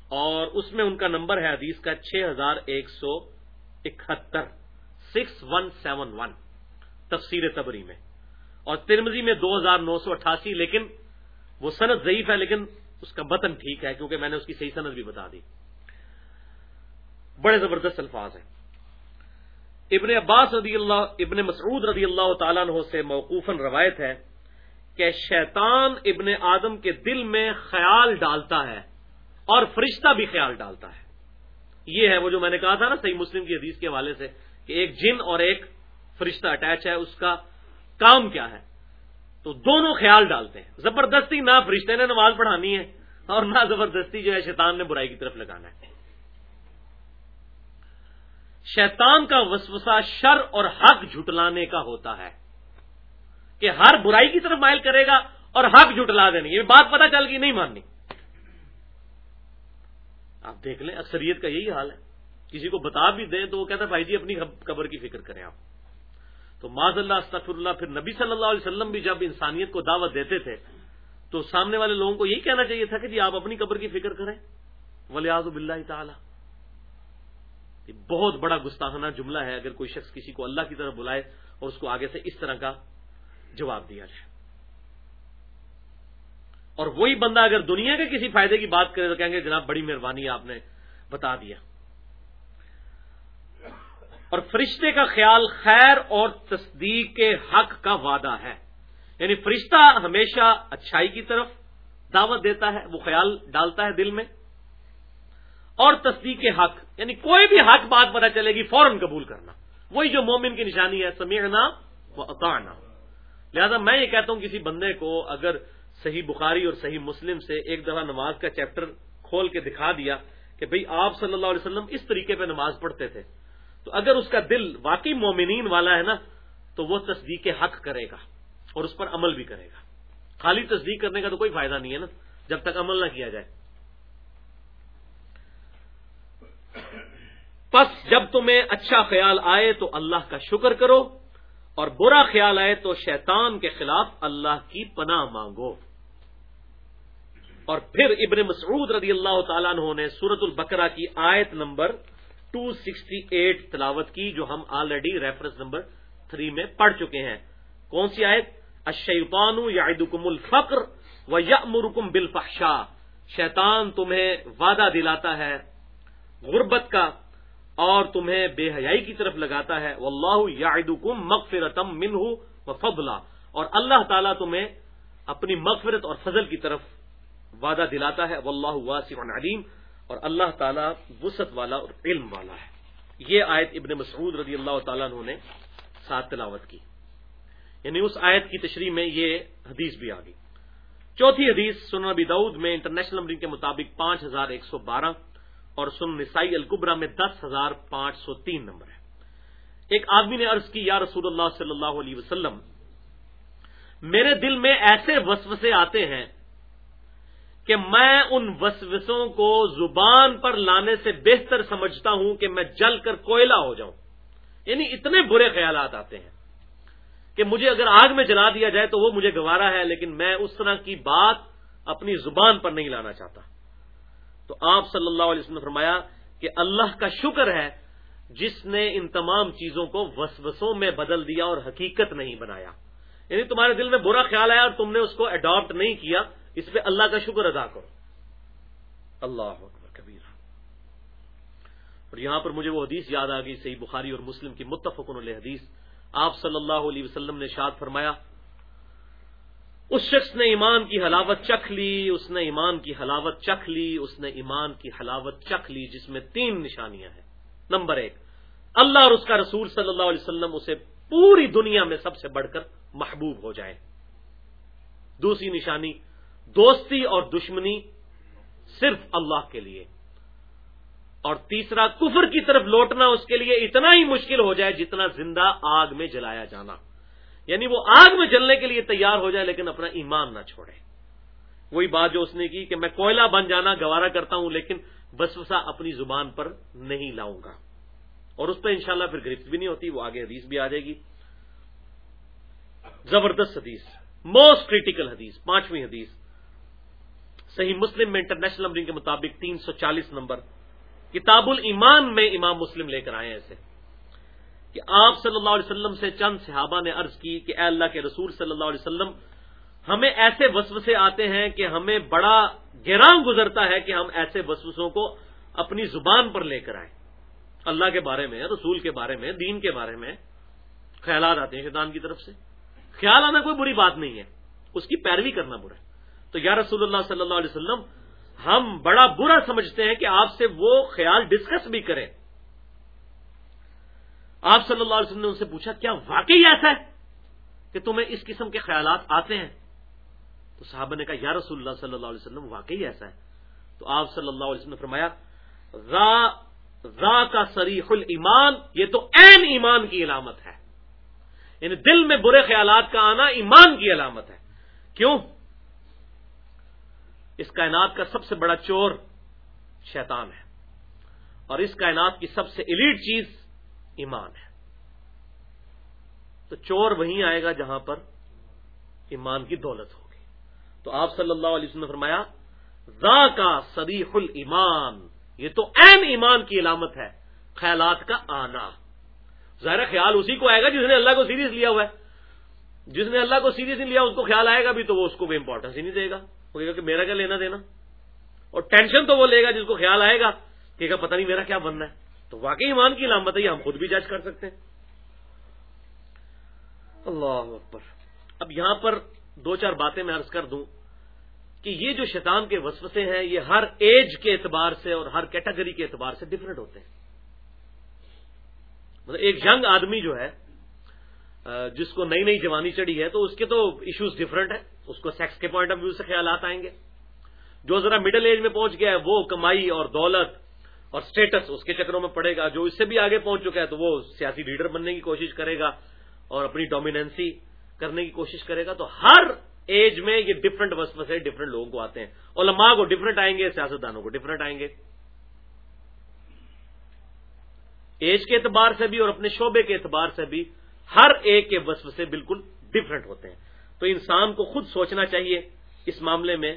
اور اس میں ان کا نمبر ہے حدیث کا چھ ہزار ایک سو اکہتر سکس ون سیون ون تفسیر تبری میں۔ اور ترمزی میں دو ہزار نو سو اٹھاسی، لیکن وہ صنعت ضعیف ہے، لیکن اس کا بطن ٹھیک ہے کیونکہ میں نے اس کی صحیح صنعت بھی بتا دی۔ بڑے زبردست الفاظ ہیں۔ ابن عباس رضی اللہ، ابن مسعود رضی اللہ تعالیٰ عنہ سے موقوفاً روایت ہے کہ شیطان ابن آدم کے دل میں خیال ڈالتا ہے اور فرشتہ بھی خیال ڈالتا ہے۔ یہ ہے وہ جو میں نے کہا تھا نا صحیح مسلم کی حدیث کے حوالے سے کہ ایک جن اور ایک فرشتہ اٹیچ ہے، اس کا کام کیا ہے؟ تو دونوں خیال ڈالتے ہیں۔ زبردستی نہ فرشتے نے نماز پڑھانی ہے اور نہ زبردستی جو ہے شیطان نے برائی کی طرف لگانا ہے۔ شیطان کا وسوسہ شر اور حق جھٹلانے کا ہوتا ہے کہ ہر برائی کی طرف مائل کرے گا اور حق جھٹلا دیں یہ بات پتہ چل گئی، نہیں ماننی۔ آپ دیکھ لیں، اکثریت کا یہی حال ہے۔ کسی کو بتا بھی دیں تو وہ کہتا ہے، بھائی جی اپنی قبر کی فکر کریں آپ۔ تو معذ اللہ استفر اللہ، پھر نبی صلی اللہ علیہ وسلم بھی جب انسانیت کو دعوت دیتے تھے، تو سامنے والے لوگوں کو یہی کہنا چاہیے تھا کہ جی آپ اپنی قبر کی فکر کریں۔ ولیاز بلّہ تعالی۔ یہ بہت بڑا گستاخانہ جملہ ہے، اگر کوئی شخص کسی کو اللہ کی طرف بلائے اور اس کو آگے سے اس طرح کا جواب دیا جائے۔ اور وہی بندہ اگر دنیا کے کسی فائدے کی بات کرے تو کہیں گے، جناب، بڑی مہربانی آپ نے بتا دیا۔ اور فرشتے کا خیال خیر اور تصدیق کے حق کا وعدہ ہے۔ یعنی فرشتہ ہمیشہ اچھائی کی طرف دعوت دیتا ہے، وہ خیال ڈالتا ہے دل میں۔ اور تصدیق کے حق یعنی کوئی بھی حق بات پتہ چلے گی فوراً قبول کرنا۔ وہی جو مومن کی نشانی ہے سمیعنا و اطاعنا لہذا میں یہ کہتا ہوں کسی بندے کو اگر صحیح بخاری اور صحیح مسلم سے ایک دفعہ نماز کا چیپٹر کھول کے دکھا دیا کہ بھئی آپ صلی اللہ علیہ وسلم اس طریقے پہ نماز پڑھتے تھے تو اگر اس کا دل واقعی مومنین والا ہے نا، تو وہ تصدیق حق کرے گا اور اس پر عمل بھی کرے گا۔ خالی تصدیق کرنے کا تو کوئی فائدہ نہیں ہے نا، جب تک عمل نہ کیا جائے۔ پس جب تمہیں اچھا خیال آئے تو اللہ کا شکر کرو، اور برا خیال آئے تو شیطان کے خلاف اللہ کی پناہ مانگو۔ اور پھر ابن مسعود رضی اللہ تعالیٰ عنہ نے سورت البقرہ کی آیت نمبر 268 تلاوت کی جو ہم آلریڈی ریفرنس نمبر 3 میں پڑھ چکے ہیں۔ کون سی آیت؟ اشیطان یعدکم الفقر و یامرکم بالفحشاء۔ شیطان تمہیں وعدہ دلاتا ہے غربت کا اور تمہیں بے حیائی کی طرف لگاتا ہے۔ واللہ یعدکم مغفرتم منہ و فضلا اور اللہ تعالیٰ تمہیں اپنی مغفرت اور فضل کی طرف وعدہ دلاتا ہے۔ واللہ واسع علیم۔ اور اللہ تعالیٰ وسط والا اور علم والا ہے۔ یہ آیت ابن مسعود رضی اللہ تعالیٰ نے ساتھ تلاوت کی۔ یعنی اس آیت کی تشریح میں یہ حدیث بھی آ گئی چوتھی حدیث سنن نبی دعود میں انٹرنیشنل نمبرنگ کے مطابق پانچ ہزار ایک سو بارہ اور سن نسائی القبرا میں دس ہزار پانچ سو تین نمبر ہے۔ ایک آدمی نے عرض کی، یا رسول اللہ صلی اللہ علیہ وسلم، میرے دل میں ایسے وسوسے آتے ہیں کہ میں ان وسوسوں کو زبان پر لانے سے بہتر سمجھتا ہوں کہ میں جل کر کوئلہ ہو جاؤں۔ یعنی اتنے برے خیالات آتے ہیں کہ مجھے اگر آگ میں جلا دیا جائے تو وہ مجھے گوارا ہے، لیکن میں اس طرح کی بات اپنی زبان پر نہیں لانا چاہتا۔ تو آپ صلی اللہ علیہ وسلم نے فرمایا کہ اللہ کا شکر ہے جس نے ان تمام چیزوں کو وسوسوں میں بدل دیا اور حقیقت نہیں بنایا۔ یعنی تمہارے دل میں برا خیال آیا اور تم نے اس کو اڈاپٹ نہیں کیا۔ اس پہ اللہ کا شکر ادا کرو۔ اللہ کبیر۔ اور یہاں پر مجھے وہ حدیث یاد آ گئی، صحیح بخاری اور مسلم کی متفق علیہ حدیث۔ آپ صلی اللہ علیہ وسلم نے شاد فرمایا، اس شخص نے ایمان کی حلاوت چکھ لی، اس نے ایمان کی حلاوت چکھ لی، اس نے ایمان کی حلاوت چکھ لی، جس میں تین نشانیاں ہیں۔ نمبر ایک، اللہ اور اس کا رسول صلی اللہ علیہ وسلم اسے پوری دنیا میں سب سے بڑھ کر محبوب ہو جائے دوسری نشانی دوستی اور دشمنی صرف اللہ کے لیے۔ اور تیسرا، کفر کی طرف لوٹنا اس کے لیے اتنا ہی مشکل ہو جائے جتنا زندہ آگ میں جلایا جانا۔ یعنی وہ آگ میں جلنے کے لیے تیار ہو جائے لیکن اپنا ایمان نہ چھوڑے۔ وہی بات جو اس نے کی کہ میں کوئلہ بن جانا گوارا کرتا ہوں، لیکن بسوسا اپنی زبان پر نہیں لاؤں گا۔ اور اس پہ انشاءاللہ پھر گرفت بھی نہیں ہوتی، وہ آگے حدیث بھی آ جائے گی۔ زبردست حدیث موسٹ کریٹیکل حدیث، پانچویں حدیث۔ صحیح مسلم میں انٹرنیشنل نمبرنگ کے مطابق تین سو چالیس نمبر کتاب الایمان میں امام مسلم لے کر آئے ہیں ایسے کہ آپ صلی اللہ علیہ وسلم سے چند صحابہ نے عرض کی کہ اے اللہ کے رسول صلی اللہ علیہ وسلم، ہمیں ایسے وسوسے آتے ہیں کہ ہمیں بڑا گراں گزرتا ہے کہ ہم ایسے وسوسوں کو اپنی زبان پر لے کر آئیں۔ اللہ کے بارے میں، رسول کے بارے میں، دین کے بارے میں خیالات آتے ہیں شیطان کی طرف سے۔ خیال آنا کوئی بری بات نہیں ہے، اس کی پیروی کرنا برا ہے۔ تو یا رسول اللہ صلی اللہ علیہ وسلم، ہم بڑا برا سمجھتے ہیں کہ آپ سے وہ خیال ڈسکس بھی کریں۔ آپ صلی اللہ علیہ وسلم نے ان سے پوچھا، کیا واقعی ایسا ہے کہ تمہیں اس قسم کے خیالات آتے ہیں؟ تو صحابہ نے کہا، یا رسول اللہ صلی اللہ علیہ وسلم، واقعی ایسا ہے؟ تو آپ صلی اللہ علیہ وسلم نے فرمایا را کا سریح المان یہ تو این ایمان کی علامت ہے۔ یعنی دل میں برے خیالات کا آنا ایمان کی علامت ہے۔ کیوں؟ اس کائنات کا سب سے بڑا چور شیطان ہے۔ اور اس کائنات کی سب سے ایلیٹ چیز ایمان ہے۔ تو چور وہیں آئے گا جہاں پر ایمان کی دولت ہوگی۔ تو آپ صلی اللہ علیہ وسلم نے فرمایا ذا کا سریح المان یہ تو این ایمان کی علامت ہے، خیالات کا آنا۔ ظاہر خیال اسی کو آئے گا جس نے اللہ کو سیریس لیا ہوا ہے۔ جس نے اللہ کو سیریس نہیں لیا، اس کو خیال آئے گا بھی تو وہ اس کو کوئی امپورٹنس ہی نہیں دے گا۔ وہ کہے گا کہ میرا کیا لینا دینا؟ اور ٹینشن تو وہ لے گا جس کو خیال آئے گا کہ پتہ نہیں میرا کیا بننا ہے۔ تو واقعی ایمان کی علامت ہے ہم خود بھی جج کر سکتے ہیں۔ اللہ اکبر۔ اب یہاں پر دو چار باتیں میں عرض کر دوں کہ یہ جو شیطان کے وسوسے ہیں، یہ ہر ایج کے اعتبار سے اور ہر کیٹیگری کے اعتبار سے ڈفرینٹ ہوتے ہیں۔ مطلب ایک ینگ آدمی جو ہے جس کو نئی نئی جوانی چڑھی ہے، تو اس کے تو ایشوز ڈفرینٹ ہیں۔ اس کو سیکس کے پوائنٹ آف ویو سے خیالات آئیں گے۔ جو ذرا مڈل ایج میں پہنچ گیا ہے، وہ کمائی اور دولت اور سٹیٹس اس کے چکروں میں پڑے گا۔ جو اس سے بھی آگے پہنچ چکا ہے، تو وہ سیاسی لیڈر بننے کی کوشش کرے گا اور اپنی ڈومیننسی کرنے کی کوشش کرے گا۔ تو ہر ایج میں یہ ڈفرنٹ وسوسے ڈفرنٹ لوگوں کو آتے ہیں۔ علماء کو ڈفرنٹ آئیں گے، سیاستدانوں کو ڈفرنٹ آئیں گے۔ ایج کے اعتبار سے بھی اور اپنے شعبے کے اعتبار سے بھی ہر ایک کے وسوسے بالکل ڈفرنٹ ہوتے ہیں۔ تو انسان کو خود سوچنا چاہیے اس معاملے میں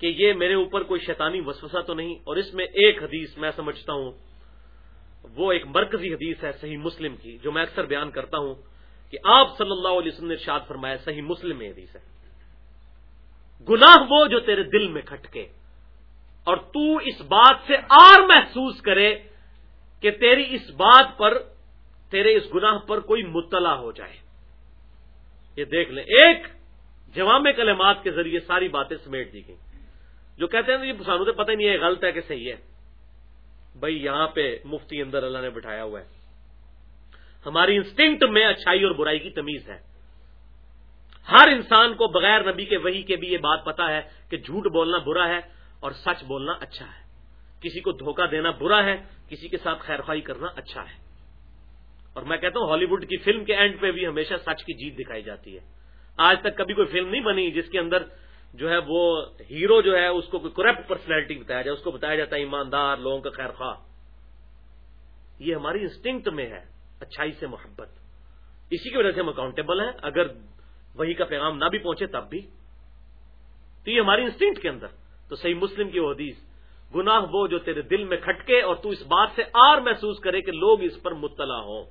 کہ یہ میرے اوپر کوئی شیطانی وسوسہ تو نہیں، اور اس میں ایک حدیث میں سمجھتا ہوں، وہ ایک مرکزی حدیث ہے صحیح مسلم کی، جو میں اکثر بیان کرتا ہوں کہ آپ صلی اللہ علیہ وسلم نے ارشاد فرمایا، صحیح مسلم میں حدیث ہے۔ گناہ وہ جو تیرے دل میں کھٹکے، اور تو اس بات سے آر محسوس کرے کہ تیری اس بات پر، تیرے اس گناہ پر کوئی مطلع ہو جائے۔ یہ دیکھ لیں۔ ایک جوام کلمات کے ذریعے ساری باتیں سمیٹ دی گئی جو کہتے ہیں یہ سانو تو پتہ نہیں ہے، غلط ہے کہ صحیح ہے۔ بھائی یہاں پہ مفتی اندر اللہ نے بٹھایا ہوا ہے۔ ہماری انسٹنکٹ میں اچھائی اور برائی کی تمیز ہے۔ ہر انسان کو بغیر نبی کے وہی کے بھی یہ بات پتا ہے کہ جھوٹ بولنا برا ہے اور سچ بولنا اچھا ہے۔ کسی کو دھوکہ دینا برا ہے، کسی کے ساتھ خیر خواہی کرنا اچھا ہے۔ اور میں کہتا ہوں ہالی ووڈ کی فلم کے اینڈ پہ بھی ہمیشہ سچ کی جیت دکھائی جاتی ہے۔ آج تک کبھی کوئی فلم نہیں بنی جس کے اندر جو ہے وہ ہیرو جو ہے اس کو کوئی کرپٹ پرسنالٹی بتایا جائے، اس کو بتایا جاتا ہے ایماندار لوگوں کا خیر خواہ۔ یہ ہماری انسٹنکٹ میں ہے اچھائی سے محبت۔ اسی کی وجہ سے ہم اکاؤنٹیبل ہیں۔ اگر وہی کا پیغام نہ بھی پہنچے تب بھی۔ تو یہ ہماری انسٹنکٹ کے اندر۔ تو صحیح مسلم کی وہ حدیث، گناہ وہ جو تیرے دل میں کھٹکے اور تو اس بات سے آر محسوس کرے کہ لوگ اس پر مطلع ہوں۔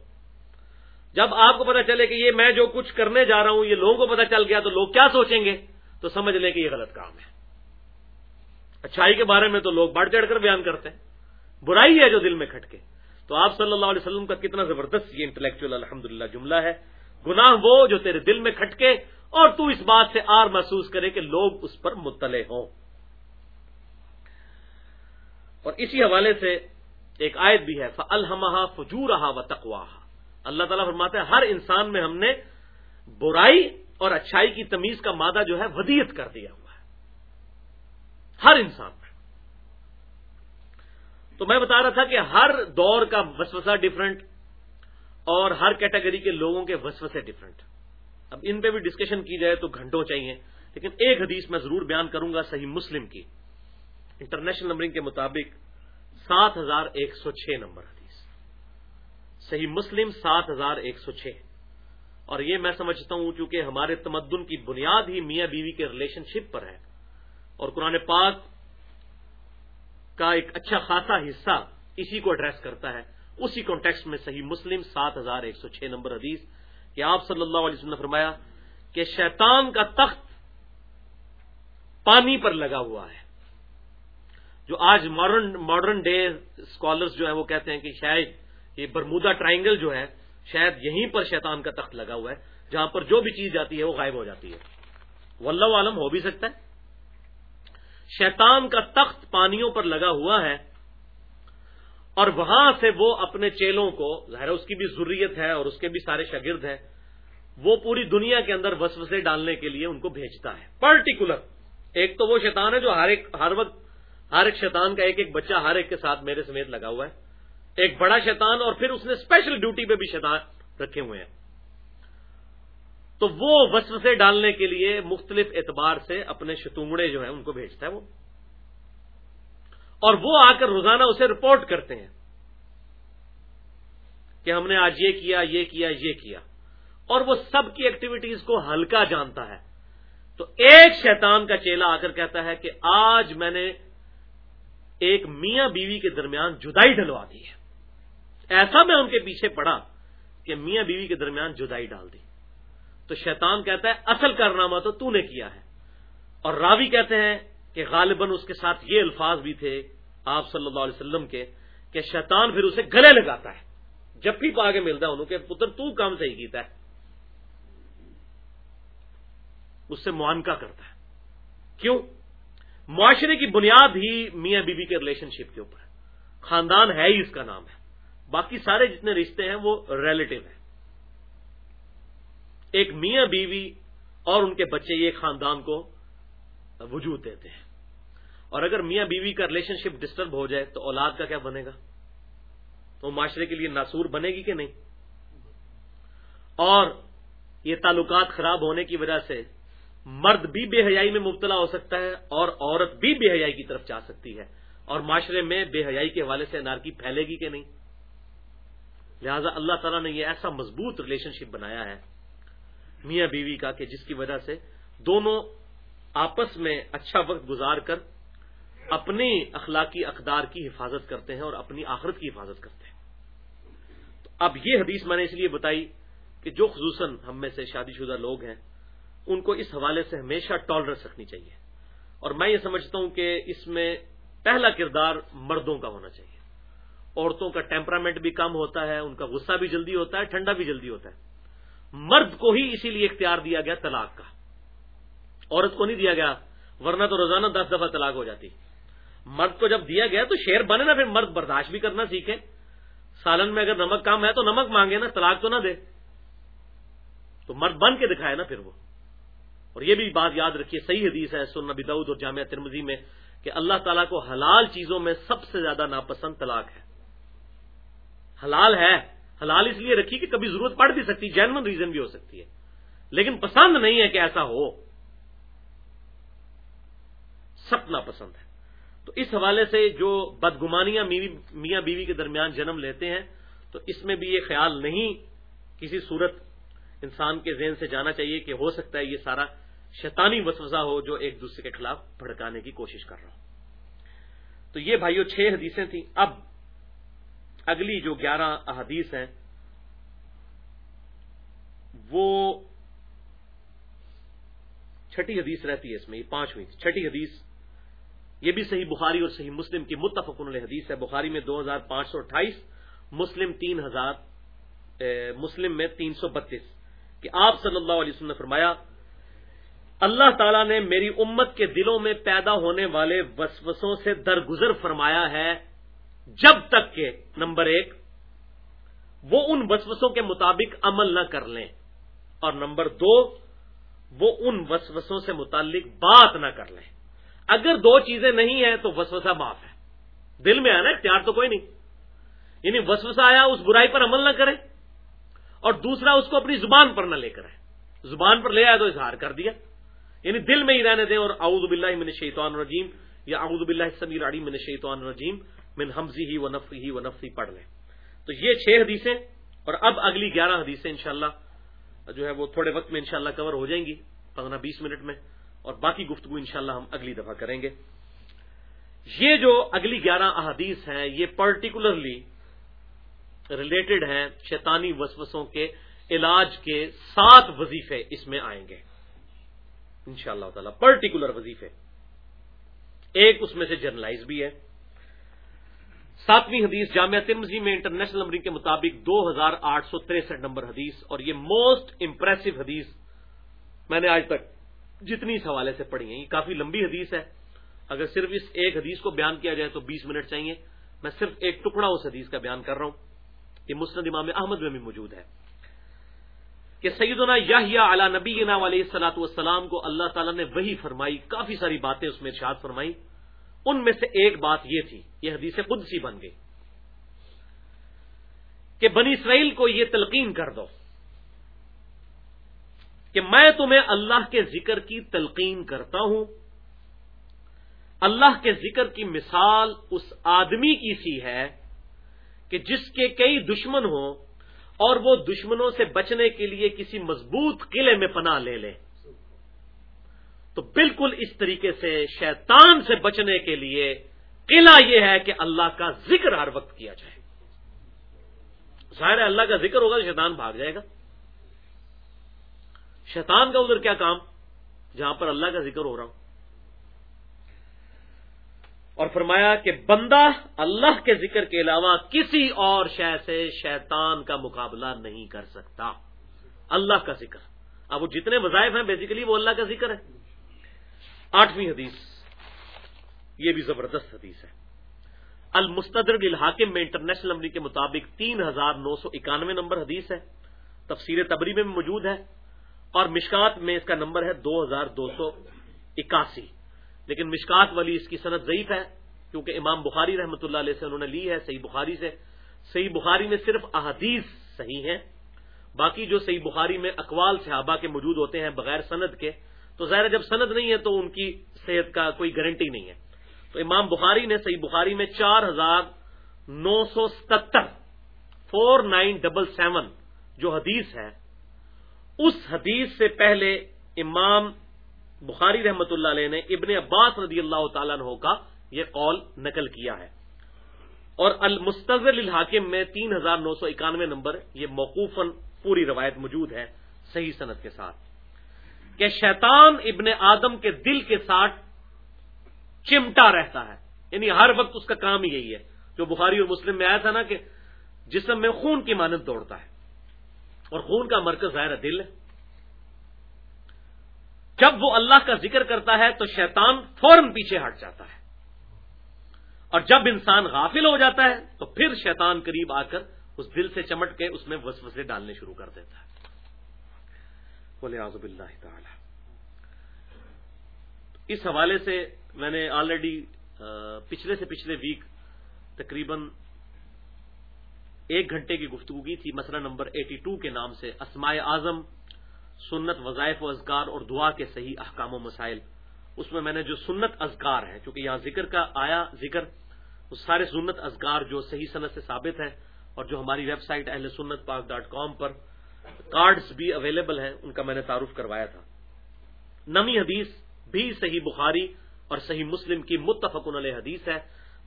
جب آپ کو پتا چلے کہ یہ میں جو کچھ کرنے جا رہا ہوں، یہ لوگوں کو پتا چل گیا تو لوگ کیا سوچیں گے؟ تو سمجھ لیں کہ یہ غلط کام ہے۔ اچھائی کے بارے میں تو لوگ بڑھ چڑھ کر بیان کرتے ہیں۔ برائی ہے جو دل میں کھٹکے۔ تو آپ صلی اللہ علیہ وسلم کا کتنا زبردست یہ انٹلیکچل الحمد جملہ ہے۔ گناہ وہ جو تیرے دل میں کھٹکے اور تو اس بات سے آر محسوس کرے کہ لوگ اس پر مطلع ہوں۔ اور اسی حوالے سے ایک آیت بھی ہے الحمہ فجور و تقوا اللہ تعالیٰ فرماتا ہے، ہر انسان میں ہم نے برائی اور اچھائی کی تمیز کا مادہ جو ہے ودیت کر دیا ہوا ہے۔ ہر انسان میں۔ تو میں بتا رہا تھا کہ ہر دور کا وسوسہ ڈفرنٹ اور ہر کیٹیگری کے لوگوں کے وسوسے ڈفرنٹ اب ان پہ بھی ڈسکشن کی جائے تو گھنٹوں چاہیے، لیکن ایک حدیث میں ضرور بیان کروں گا صحیح مسلم کی۔ انٹرنیشنل نمبرنگ کے مطابق سات ہزار ایک سو چھ نمبر۔ حدیث صحیح مسلم سات ہزار ایک سو چھ۔ اور یہ میں سمجھتا ہوں چونکہ ہمارے تمدن کی بنیاد ہی میاں بیوی کے ریلیشن شپ پر ہے۔ اور قرآن پاک کا ایک اچھا خاصا حصہ اسی کو ایڈریس کرتا ہے۔ اسی کانٹیکس میں صحیح مسلم سات ہزار ایک سو چھ نمبر حدیث کہ آپ صلی اللہ علیہ وسلم نے فرمایا کہ شیطان کا تخت پانی پر لگا ہوا ہے۔ جو آج ماڈرن ماڈرن ڈے اسکالرس جو ہیں وہ کہتے ہیں کہ شاید یہ برمودا ٹرائنگل جو ہے، شاید یہیں پر شیطان کا تخت لگا ہوا ہے، جہاں پر جو بھی چیز جاتی ہے وہ غائب ہو جاتی ہے۔ ولہ عالم ہو بھی سکتا ہے۔ شیطان کا تخت پانیوں پر لگا ہوا ہے اور وہاں سے وہ اپنے چیلوں کو، ظاہر اس کی بھی ضروریت ہے اور اس کے بھی سارے شاگرد ہیں، وہ پوری دنیا کے اندر وسوسے ڈالنے کے لیے ان کو بھیجتا ہے۔ پرٹیکولر، ایک تو وہ شیطان ہے جو ہر ایک، ہر وقت، ہر ایک شیطان کا ایک ایک بچہ ہر ایک کے ساتھ میرے سمیت لگا ہوا ہے۔ ایک بڑا شیطان اور پھر اس نے اسپیشل ڈیوٹی پہ بھی شیطان رکھے ہوئے ہیں۔ تو وہ وسوسے ڈالنے کے لیے مختلف اعتبار سے اپنے شتونگڑے جو ہیں ان کو بھیجتا ہے وہ۔ اور وہ آ کر روزانہ اسے رپورٹ کرتے ہیں کہ ہم نے آج یہ کیا یہ کیا یہ کیا۔ اور وہ سب کی ایکٹیویٹیز کو ہلکا جانتا ہے۔ تو ایک شیطان کا چیلا آ کر کہتا ہے کہ آج میں نے ایک میاں بیوی کے درمیان جدائی ڈلوا دی ہے۔ ایسا میں ان کے پیچھے پڑا کہ میاں بیوی کے درمیان جدائی ڈال دی۔ تو شیطان کہتا ہے، اصل کارنامہ تو تو نے کیا ہے۔ اور راوی کہتے ہیں کہ غالباً اس کے ساتھ یہ الفاظ بھی تھے آپ صلی اللہ علیہ وسلم کے کہ شیطان پھر اسے گلے لگاتا ہے۔ جب بھی پا کے ملتا ہے انہوں کہ پتر تو کام صحیح کیتا ہے۔ اس سے معانکہ کرتا ہے۔ کیوں؟ معاشرے کی بنیاد ہی میاں بیوی کے ریلیشن شپ کے اوپر خاندان ہے ہی اس کا نام ہے۔ باقی سارے جتنے رشتے ہیں وہ ریلیٹو ہیں۔ ایک میاں بیوی اور ان کے بچے یہ خاندان کو وجود دیتے ہیں۔ اور اگر میاں بیوی کا ریلیشن شپ ڈسٹرب ہو جائے تو اولاد کا کیا بنے گا؟ تو معاشرے کے لیے ناسور بنے گی کہ نہیں؟ اور یہ تعلقات خراب ہونے کی وجہ سے مرد بھی بے حیائی میں مبتلا ہو سکتا ہے اور عورت بھی بے حیائی کی طرف جا سکتی ہے۔ اور معاشرے میں بے حیائی کے حوالے سے انارکی پھیلے گی کہ نہیں؟ لہذا اللہ تعالیٰ نے یہ ایسا مضبوط ریلیشن شپ بنایا ہے میاں بیوی کا کہ جس کی وجہ سے دونوں آپس میں اچھا وقت گزار کر اپنی اخلاقی اقدار کی حفاظت کرتے ہیں اور اپنی آخرت کی حفاظت کرتے ہیں۔ تو اب یہ حدیث میں نے اس لیے بتائی کہ جو خصوصاً ہم میں سے شادی شدہ لوگ ہیں، ان کو اس حوالے سے ہمیشہ ٹالرنس رکھنی چاہیے۔ اور میں یہ سمجھتا ہوں کہ اس میں پہلا کردار مردوں کا ہونا چاہیے۔ عورتوں کا ٹیمپرامنٹ بھی کم ہوتا ہے، ان کا غصہ بھی جلدی ہوتا ہے، ٹھنڈا بھی جلدی ہوتا ہے۔ مرد کو ہی اسی لیے اختیار دیا گیا طلاق کا۔ عورت کو نہیں دیا گیا، ورنہ تو روزانہ دس دفعہ طلاق ہو جاتی۔ مرد کو جب دیا گیا تو شیر بنے نا، پھر مرد برداشت بھی کرنا سیکھے سالن میں اگر نمک کم ہے تو نمک مانگے نا، طلاق تو نہ دے۔ تو مرد بن کے دکھائے نا پھر وہ۔ اور یہ بھی بات یاد رکھیے، صحیح حدیث ہے سن نبی دعود اور جامعہ ترمزی میں کہ اللہ تعالیٰ کو حلال چیزوں میں سب سے زیادہ ناپسند طلاق ہے۔ حلال ہے۔ حلال اس لیے رکھی کہ کبھی ضرورت پڑ بھی سکتی جینون ریزن بھی ہو سکتی ہے۔ لیکن پسند نہیں ہے کہ ایسا ہو۔ سب ناپسند ہے۔ تو اس حوالے سے جو بدگمانیاں میاں بیوی کے درمیان جنم لیتے ہیں، تو اس میں بھی یہ خیال نہیں کسی صورت انسان کے ذہن سے جانا چاہیے کہ ہو سکتا ہے یہ سارا شیطانی وسوسہ ہو جو ایک دوسرے کے خلاف بھڑکانے کی کوشش کر رہا ہوں تو یہ بھائیو، چھ حدیثیں تھیں۔ اب اگلی جو گیارہ احادیث ہیں، وہ چھٹی حدیث رہتی ہے اس میں، یہ پانچویں چھٹی حدیث، یہ بھی صحیح بخاری اور صحیح مسلم کی متفق علیہ حدیث ہے۔ بخاری میں دو ہزار پانچ سو اٹھائیس، مسلم تین ہزار مسلم میں تین سو بتیس۔ کہ آپ صلی اللہ علیہ وسلم نے فرمایا، اللہ تعالیٰ نے میری امت کے دلوں میں پیدا ہونے والے وسوسوں سے درگزر فرمایا ہے۔ جب تک کہ نمبر ایک، وہ ان وسوسوں کے مطابق عمل نہ کر لیں، اور نمبر دو، وہ ان وسوسوں سے متعلق بات نہ کر لیں۔ اگر دو چیزیں نہیں ہیں تو وسوسہ معاف ہے۔ دل میں آنا اختیار تو کوئی نہیں۔ یعنی وسوسہ آیا، اس برائی پر عمل نہ کرے، اور دوسرا، اس کو اپنی زبان پر نہ لے کر آئے زبان پر لے آئے تو اظہار کر دیا۔ یعنی دل میں ہی رہنے دیں، اور اعوذ باللہ من الشیطان الرجیم، یا اعوذ باللہ السمیع العلیم من الشیطان الرجیم من حمزی ہی و نفی ہی و نفی پڑھ لیں۔ تو یہ چھ حدیثیں اور اب اگلی گیارہ حدیثیں انشاءاللہ جو ہے وہ تھوڑے وقت میں انشاءاللہ کور ہو جائیں گی، پندرہ بیس منٹ میں، اور باقی گفتگو انشاءاللہ ہم اگلی دفعہ کریں گے۔ یہ جو اگلی گیارہ احادیث ہیں، یہ پرٹیکولرلی ریلیٹڈ ہیں شیطانی وسوسوں کے علاج کے سات وظیفے اس میں آئیں گے۔ ان شاء اللہ تعالی پرٹیکولر وظیفے۔ ایک اس میں سے جرنلائز بھی ہے۔ ساتویں حدیث جامعہ ترمزی میں انٹرنیشنل نمبرنگ کے مطابق دو ہزار آٹھ سو تریسٹھ نمبر حدیث اور یہ موسٹ امپریسو حدیث میں نے آج تک جتنی اس حوالے سے پڑھی ہیں، یہ کافی لمبی حدیث ہے۔ اگر صرف اس ایک حدیث کو بیان کیا جائے تو بیس منٹ چاہیے۔ میں صرف ایک ٹکڑا اس حدیث کا بیان کر رہا ہوں۔ یہ مسند امام احمد میں بھی موجود ہے۔ کہ سیدنا یا علی نبی علیہ سلاۃ والسلام کو اللہ تعالیٰ نے وہی فرمائی، کافی ساری باتیں اس میں ارشاد فرمائی۔ ان میں سے ایک بات یہ تھی، یہ حدیث قدسی بن گئی کہ بنی اسرائیل کو یہ تلقین کر دو کہ میں تمہیں اللہ کے ذکر کی تلقین کرتا ہوں۔ اللہ کے ذکر کی مثال اس آدمی کی سی ہے کہ جس کے کئی دشمن ہوں اور وہ دشمنوں سے بچنے کے لیے کسی مضبوط قلعے میں پناہ لے لے۔ تو بالکل اس طریقے سے شیطان سے بچنے کے لیے قلعہ یہ ہے کہ اللہ کا ذکر ہر وقت کیا جائے۔ ظاہر ہے اللہ کا ذکر ہوگا تو شیطان بھاگ جائے گا۔ شیطان کا ادھر کیا کام؟ جہاں پر اللہ کا ذکر ہو رہا ہوں۔ اور فرمایا کہ بندہ اللہ کے ذکر کے علاوہ کسی اور شے سے شیطان کا مقابلہ نہیں کر سکتا۔ اللہ کا ذکر۔ اب وہ جتنے وظائف ہیں بیسیکلی وہ اللہ کا ذکر ہے۔ آٹھویں حدیث۔ یہ بھی زبردست حدیث ہے۔ المستدر الحاکم میں انٹرنیشنل نمبر کے مطابق تین ہزار نو سو اکانوے نمبر حدیث ہے۔ تفسیر تبری میں موجود ہے۔ اور مشکات میں اس کا نمبر ہے دو ہزار دو سو اکاسی۔ لیکن مشکات والی اس کی صنعت ضعیف ہے۔ کیونکہ امام بخاری رحمۃ اللہ علیہ سے انہوں نے لی ہے صحیح بخاری سے۔ صحیح بخاری میں صرف احادیث صحیح ہیں۔ باقی جو صحیح بخاری میں اقوال صحابہ کے موجود ہوتے ہیں بغیر سند کے تو ظاہر جب سند نہیں ہے تو ان کی صحت کا کوئی گارنٹی نہیں ہے۔ تو امام بخاری نے صحیح بخاری میں چار ہزار نو سو ستر فور نائن ڈبل سیون جو حدیث ہے، اس حدیث سے پہلے امام بخاری رحمت اللہ علیہ نے ابن عباس رضی اللہ تعالیٰ عنہ کا یہ قول نقل کیا ہے۔ اور المستر الحاکم میں تین ہزار نو سو اکانوے نمبر یہ موقوفاً پوری روایت موجود ہے صحیح صنعت کے ساتھ۔ کہ شیطان ابن آدم کے دل کے ساتھ چمٹا رہتا ہے۔ یعنی ہر وقت اس کا کام ہی یہی ہے۔ جو بخاری اور مسلم میں آیا تھا نا کہ جسم میں خون کی مانت دوڑتا ہے۔ اور خون کا مرکز ظاہر دل ہے۔ جب وہ اللہ کا ذکر کرتا ہے تو شیطان فوراً پیچھے ہٹ جاتا ہے۔ اور جب انسان غافل ہو جاتا ہے تو پھر شیطان قریب آ کر اس دل سے چمٹ کے اس میں وسوسے ڈالنے شروع کر دیتا ہے۔ بولے اللہ تعالی۔ اس حوالے سے میں نے آلریڈی پچھلے سے پچھلے ویک تقریباً ایک گھنٹے کی گفتگو کی تھی، مسئلہ نمبر ایٹی ٹو کے نام سے، اسماء اعظم، سنت، وظائف و اذکار اور دعا کے صحیح احکام و مسائل۔ اس میں میں نے جو سنت اذکار ہے چونکہ یہاں ذکر کا آیا ذکر اس سارے سنت اذکار جو صحیح صنعت سے ثابت ہے اور جو ہماری web site Ahl Sunnat Pak dot com پر کارڈز بھی اویلیبل ہیں، ان کا میں نے تعارف کروایا تھا۔ نمی حدیث بھی صحیح بخاری اور صحیح مسلم کی متفق علیہ حدیث ہے۔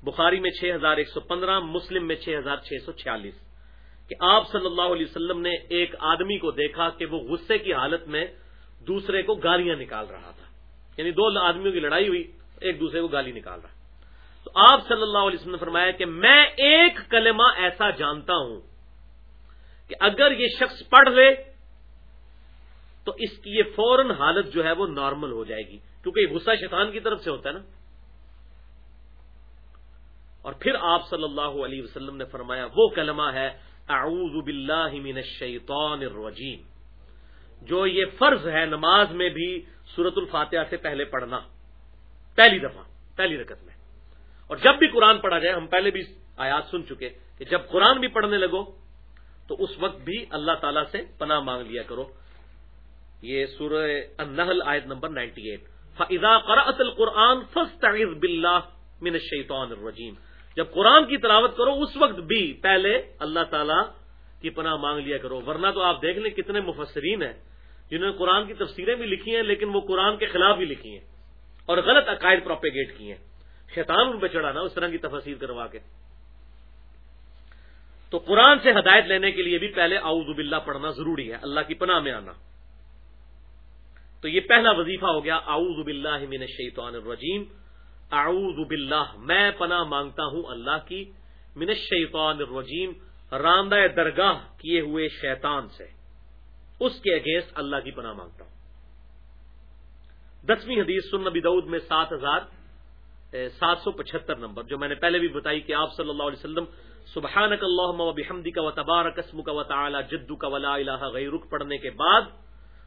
بخاری میں چھ ہزار ایک سو پندرہ، مسلم میں چھ ہزار چھ سو چھیالیس۔ کہ آپ صلی اللہ علیہ وسلم نے ایک آدمی کو دیکھا کہ وہ غصے کی حالت میں دوسرے کو گالیاں نکال رہا تھا۔ یعنی دو آدمیوں کی لڑائی ہوئی، ایک دوسرے کو گالی نکال رہا۔ تو آپ صلی اللہ علیہ وسلم نے فرمایا کہ میں ایک کلمہ ایسا جانتا ہوں کہ اگر یہ شخص پڑھ لے، تو اس کی یہ فوراً حالت جو ہے وہ نارمل ہو جائے گی۔ کیونکہ یہ غصہ شیطان کی طرف سے ہوتا ہے نا۔ اور پھر آپ صلی اللہ علیہ وسلم نے فرمایا، وہ کلمہ ہے، اعوذ باللہ من الشیطان الرجیم۔ جو یہ فرض ہے نماز میں بھی سورت الفاتحہ سے پہلے پڑھنا۔ پہلی دفعہ، پہلی رکت میں۔ اور جب بھی قرآن پڑھا جائے، ہم پہلے بھی آیات سن چکے کہ جب قرآن بھی پڑھنے لگو تو اس وقت بھی اللہ تعالی سے پناہ مانگ لیا کرو۔ یہ سورہ النحل آیت نمبر نائنٹی ایٹ۔ فضا قرأت القرآن فسٹ باللہ من الشیطان الرجیم جب قرآن کی تلاوت کرو، اس وقت بھی پہلے اللہ تعالی کی پناہ مانگ لیا کرو۔ ورنہ تو آپ دیکھ لیں کتنے مفسرین ہیں جنہوں نے قرآن کی تفسیریں بھی لکھی ہیں، لیکن وہ قرآن کے خلاف بھی لکھی ہیں اور غلط عقائد پروپیگیٹ کی ہیں۔ شیطان ان پہ چڑھانا، اس طرح کی تفسیر کروا کے۔ تو قرآن سے ہدایت لینے کے لیے بھی پہلے اعوذ باللہ پڑھنا ضروری ہے، اللہ کی پناہ میں آنا۔ تو یہ پہلا وظیفہ ہو گیا، اعوذ باللہ من الشیطان الرجیم۔ اعوذ باللہ، میں پناہ مانگتا ہوں اللہ کی من الشیطان الرجیم راندہ درگاہ کیے ہوئے شیطان سے۔ اس کے اگینسٹ اللہ کی پناہ مانگتا ہوں۔ دسویں حدیث سن نبی دعود میں سات ہزار سات سو پچہتر نمبر، جو میں نے پہلے بھی بتائی کہ آپ صلی اللہ علیہ وسلم سبحانک اللہ و بحمدی کا و تبار قسم کا و تعالی جدو کا ولا الہ غیرک پڑھنے کے بعد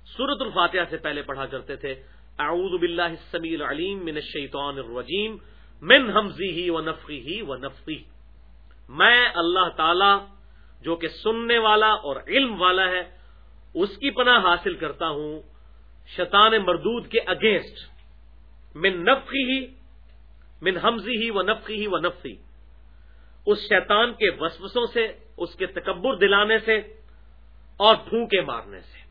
سورت الفاتحہ سے پہلے پڑھا کرتے تھے۔ اعوذ باللہ السمیع العلیم من الشیطان الرجیم، من حمزی و نفقی و نفقی میں اللہ تعالی جو کہ سننے والا اور علم والا ہے، اس کی پناہ حاصل کرتا ہوں شیطان مردود کے اگینسٹ من نفقی من حمزی و نفقی ہی و نفسی۔ اس شیطان کے وسوسوں سے، اس کے تکبر دلانے سے اور پھونکے مارنے سے۔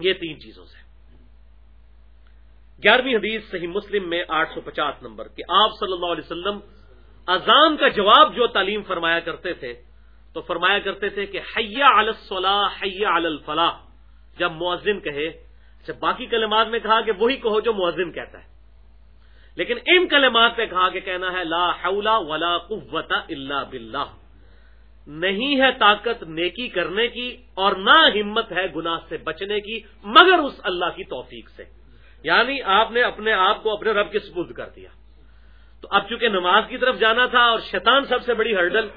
یہ تین چیزوں سے۔ گیارہویں حدیث صحیح مسلم میں آٹھ سو پچاس نمبر کہ آپ صلی اللہ علیہ وسلم اذان کا جواب جو تعلیم فرمایا کرتے تھے، تو فرمایا کرتے تھے کہ حیا الصلاح، حیا الفلاح۔ جب مؤذن کہے اچھا باقی کلمات میں کہا کہ وہی کہو جو مؤذن کہتا ہے۔ لیکن ان کلمات پہ کہا کہ کہنا ہے لا حول ولا قوت الا باللہ۔ نہیں ہے طاقت نیکی کرنے کی اور نہ ہمت ہے گناہ سے بچنے کی، مگر اس اللہ کی توفیق سے۔ یعنی آپ نے اپنے آپ کو اپنے رب کے سپرد کر دیا۔ تو اب چونکہ نماز کی طرف جانا تھا اور شیطان سب سے بڑی ہرڈل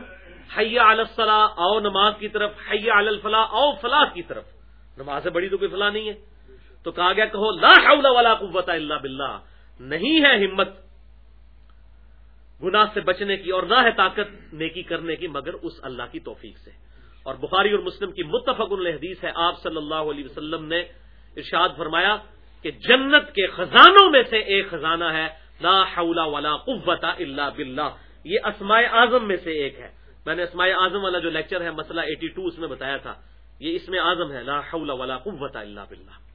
حیا الفلاح او نماز کی طرف حیا الفلاح او فلاح کی طرف۔ نماز سے بڑی تو کوئی فلاح نہیں ہے۔ تو کہا گیا کہو لا حول ولا قوت الا باللہ۔ نہیں ہے ہمت گناہ سے بچنے کی اور نہ ہے طاقت نیکی کرنے کی، مگر اس اللہ کی توفیق سے۔ اور بخاری اور مسلم کی متفق الحدیث ہے، آپ صلی اللہ علیہ وسلم نے ارشاد فرمایا کہ جنت کے خزانوں میں سے ایک خزانہ ہے، لا حول ولا قوت الا باللہ۔ یہ اسماء اعظم میں سے ایک ہے۔ میں نے اسماء اعظم والا جو لیکچر ہے، مسئلہ ایٹی ٹو اس میں بتایا تھا۔ یہ اس میں اعظم ہے، لا حول ولا قوت الا باللہ۔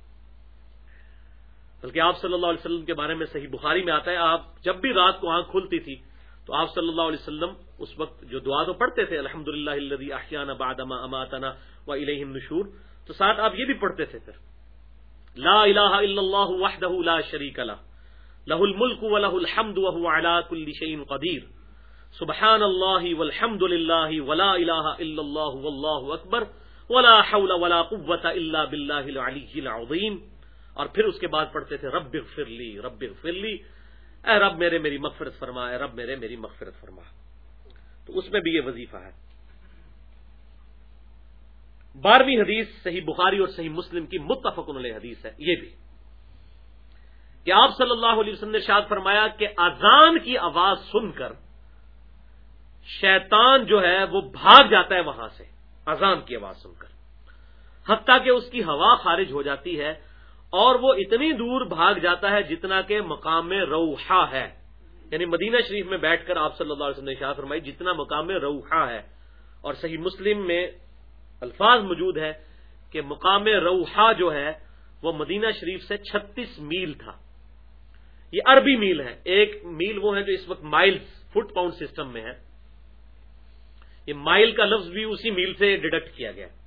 بلکہ آپ صلی اللہ علیہ وسلم کے بارے میں صحیح بخاری میں آتا ہے، آپ جب بھی رات کو آنکھ کھلتی تھی، تو آپ صلی اللہ علیہ وسلم اس وقت جو دعا تو پڑھتے تھے الحمد للہ احیان بادما اماتنا و الہم نشور تو ساتھ آپ یہ بھی پڑھتے تھے پھر، لا الہ الا اللہ وحدہ لا شریک لہ لہ الملک و لہ الحمد وهو على كل شيء قدیر، سبحان اللہ والحمد للہ ولا الہ الا اللہ واللہ اکبر، ولا حول ولا قوة الا باللہ العلی العظیم۔ اور پھر اس کے بعد پڑھتے تھے رب فرلی رب فرلی اے رب میرے میری مغفرت فرما، اے رب میرے میری مغفرت فرما۔ تو اس میں بھی یہ وظیفہ ہے۔ بارہویں حدیث صحیح بخاری اور صحیح مسلم کی متفق علیہ حدیث ہے۔ یہ بھی کہ آپ صلی اللہ علیہ وسلم نے شاد فرمایا کہ اذان کی آواز سن کر شیطان جو ہے وہ بھاگ جاتا ہے وہاں سے، اذان کی آواز سن کر۔ حتیٰ کہ اس کی ہوا خارج ہو جاتی ہے اور وہ اتنی دور بھاگ جاتا ہے جتنا کہ مقام روحا ہے۔ یعنی مدینہ شریف میں بیٹھ کر آپ صلی اللہ علیہ وسلم نے شاہ فرمائی، جتنا مقام روحا ہے۔ اور صحیح مسلم میں الفاظ موجود ہے کہ مقام روحا جو ہے، وہ مدینہ شریف سے چھتیس میل تھا۔ یہ عربی میل ہے۔ ایک میل وہ ہے جو اس وقت مائل فٹ پاؤنڈ سسٹم میں ہے۔ یہ مائل کا لفظ بھی اسی میل سے ڈیڈکٹ کیا گیا۔ ہے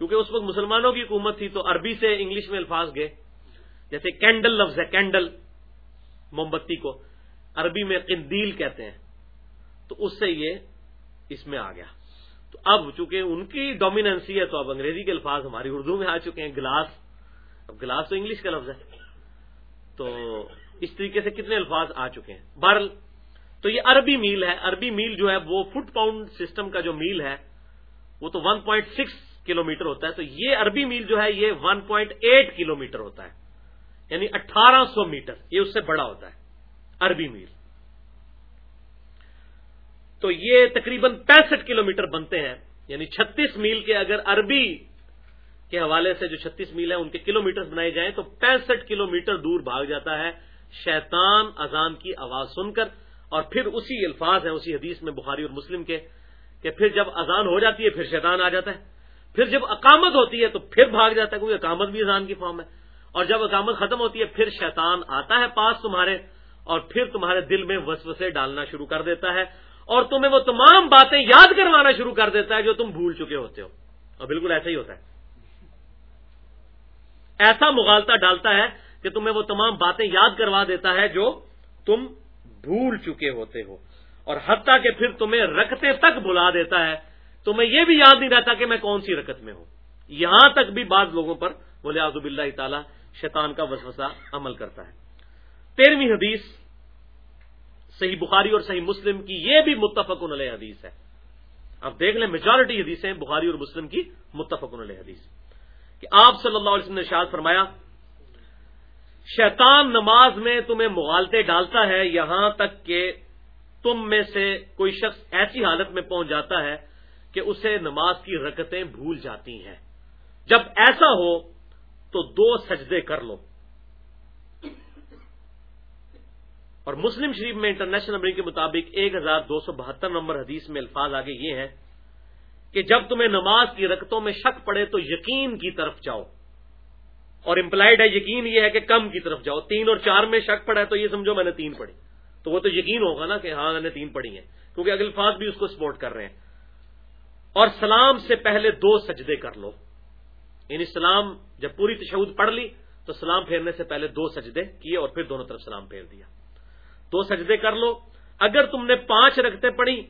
کیونکہ اس وقت مسلمانوں کی حکومت تھی تو عربی سے انگلش میں الفاظ گئے۔ جیسے کینڈل لفظ ہے، کینڈل موم بتی کو۔ عربی میں قندیل کہتے ہیں۔ تو اس سے یہ اس میں آ گیا۔ تو اب چونکہ ان کی ڈومیننسی ہے تو اب انگریزی کے الفاظ ہماری اردو میں آ چکے ہیں، گلاس۔ اب گلاس تو انگلش کا لفظ ہے۔ تو اس طریقے سے کتنے الفاظ آ چکے ہیں۔ برل تو یہ عربی میل ہے۔ عربی میل جو ہے، وہ فٹ پاؤنڈ سسٹم کا جو میل ہے، وہ تو 1.6 کلومیٹر ہوتا ہے، تو یہ عربی میل جو ہے، یہ 1.8 پوائنٹ کلومیٹر ہوتا ہے۔ یعنی اٹھارہ سو میٹر، یہ اس سے بڑا ہوتا ہے، عربی میل۔ تو یہ تقریباً پینسٹھ کلومیٹر بنتے ہیں۔ یعنی چھتیس میل کے اگر عربی کے حوالے سے جو چھتیس میل ہیں، ان کے کلومیٹر بنائے جائیں، تو پینسٹھ کلومیٹر دور بھاگ جاتا ہے۔ شیطان اذان کی آواز سن کر، اور پھر اسی الفاظ ہیں، اسی حدیث میں بخاری اور مسلم کے، کہ پھر جب اذان ہو جاتی ہے، پھر شیطان آ جاتا ہے۔ پھر جب اقامت ہوتی ہے تو پھر بھاگ جاتا ہے، کیونکہ اقامت بھی اذان کی فارم ہے۔ اور جب اقامت ختم ہوتی ہے، پھر شیطان آتا ہے پاس تمہارے، اور پھر تمہارے دل میں وسوسے ڈالنا شروع کر دیتا ہے۔ اور تمہیں وہ تمام باتیں یاد کروانا شروع کر دیتا ہے جو تم بھول چکے ہوتے ہو۔ اور بالکل ایسا ہی ہوتا ہے۔ ایسا مغالتا ڈالتا ہے کہ تمہیں وہ تمام باتیں یاد کروا دیتا ہے جو تم بھول چکے ہوتے ہو۔ اور حتیٰ کہ پھر تمہیں رکھتے تک بلا دیتا ہے۔ تمہیں یہ بھی یاد نہیں رہتا کہ میں کون سی رکت میں ہوں۔ یہاں تک بھی بعض لوگوں پر بولے آزب اللہ تعالی شیطان کا وسوسہ عمل کرتا ہے۔ تیرہویں حدیث صحیح بخاری اور صحیح مسلم کی یہ بھی متفق علیہ حدیث ہے۔ اب دیکھ لیں میجورٹی حدیثیں بخاری اور مسلم کی متفق علیہ حدیث۔ کہ آپ صلی اللہ علیہ وسلم نے شاد فرمایا، شیطان نماز میں تمہیں مغالتے ڈالتا ہے، یہاں تک کہ تم میں سے کوئی شخص ایسی حالت میں پہنچ جاتا ہے کہ اسے نماز کی رکتیں بھول جاتی ہیں۔ جب ایسا ہو تو دو سجدے کر لو۔ اور مسلم شریف میں انٹرنیشنل نمبر کے مطابق ایک ہزار دو سو بہتر نمبر حدیث میں الفاظ آگے یہ ہیں کہ جب تمہیں نماز کی رکتوں میں شک پڑے تو یقین کی طرف جاؤ۔ اور امپلائڈ ہے یقین یہ ہے کہ کم کی طرف جاؤ۔ تین اور چار میں شک پڑا ہے تو یہ سمجھو میں نے تین پڑھی۔ تو وہ تو یقین ہوگا نا کہ ہاں میں نے تین پڑھی ہیں۔ کیونکہ اگل الفاظ بھی اس کو سپورٹ کر رہے ہیں۔ اور سلام سے پہلے دو سجدے کر لو۔ یعنی سلام جب پوری تشہد پڑھ لی تو سلام پھیرنے سے پہلے دو سجدے کیے اور پھر دونوں طرف سلام پھیر دیا۔ دو سجدے کر لو۔ اگر تم نے پانچ رکھتے پڑھی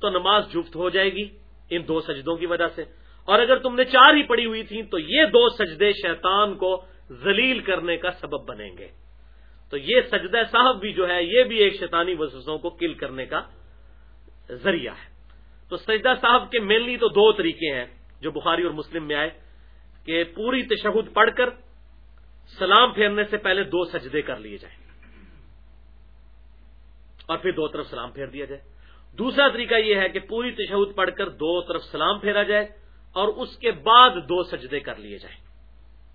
تو نماز جفت ہو جائے گی ان دو سجدوں کی وجہ سے۔ اور اگر تم نے چار ہی پڑی ہوئی تھیں تو یہ دو سجدے شیطان کو ذلیل کرنے کا سبب بنیں گے۔ تو یہ سجدہ صاحب بھی جو ہے، یہ بھی ایک شیطانی وسوسوں کو کل کرنے کا ذریعہ ہے۔ تو سجدہ صاحب کے مینلی تو دو طریقے ہیں، جو بخاری اور مسلم میں آئے، کہ پوری تشہد پڑھ کر سلام پھیرنے سے پہلے دو سجدے کر لیے جائیں۔ اور پھر دو طرف سلام پھیر دیا جائے۔ دوسرا طریقہ یہ ہے کہ پوری تشہد پڑھ کر دو طرف سلام پھیرا جائے اور اس کے بعد دو سجدے کر لیے جائیں۔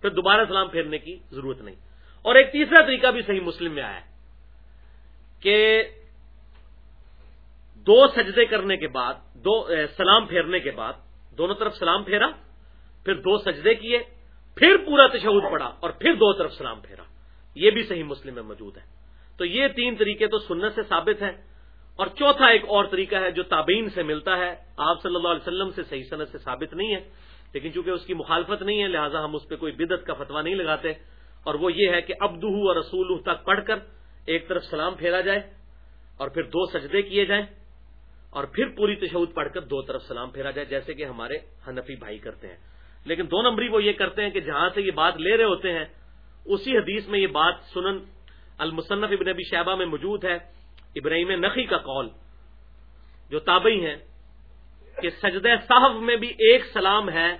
پھر دوبارہ سلام پھیرنے کی ضرورت نہیں۔ اور ایک تیسرا طریقہ بھی صحیح مسلم میں آیا ہے کہ دو سجدے کرنے کے بعد دو سلام پھیرنے کے بعد، دونوں طرف سلام پھیرا، پھر دو سجدے کیے، پھر پورا تشہد پڑا اور پھر دو طرف سلام پھیرا۔ یہ بھی صحیح مسلم میں موجود ہے۔ تو یہ تین طریقے تو سنت سے ثابت ہیں۔ اور چوتھا ایک اور طریقہ ہے جو تابعین سے ملتا ہے۔ آپ صلی اللہ علیہ وسلم سے صحیح صنعت سے ثابت نہیں ہے، لیکن چونکہ اس کی مخالفت نہیں ہے، لہٰذا ہم اس پہ کوئی بدت کا فتوا نہیں لگاتے۔ اور وہ یہ ہے کہ ابدو اور رسول تک پڑھ کر ایک طرف سلام پھیرا جائے اور پھر دو سجدے کیے جائیں۔ اور پھر پوری تشہد پڑھ کر دو طرف سلام پھیرا جائے، جیسے کہ ہمارے حنفی بھائی کرتے ہیں۔ لیکن دو نمبری وہ یہ کرتے ہیں کہ جہاں سے یہ بات لے رہے ہوتے ہیں، اسی حدیث میں یہ بات سنن المصنف ابن ابی شہبہ میں موجود ہے، ابراہیم نقی کا قول، جو تابعی ہیں کہ سجد صاحب میں بھی ایک سلام ہے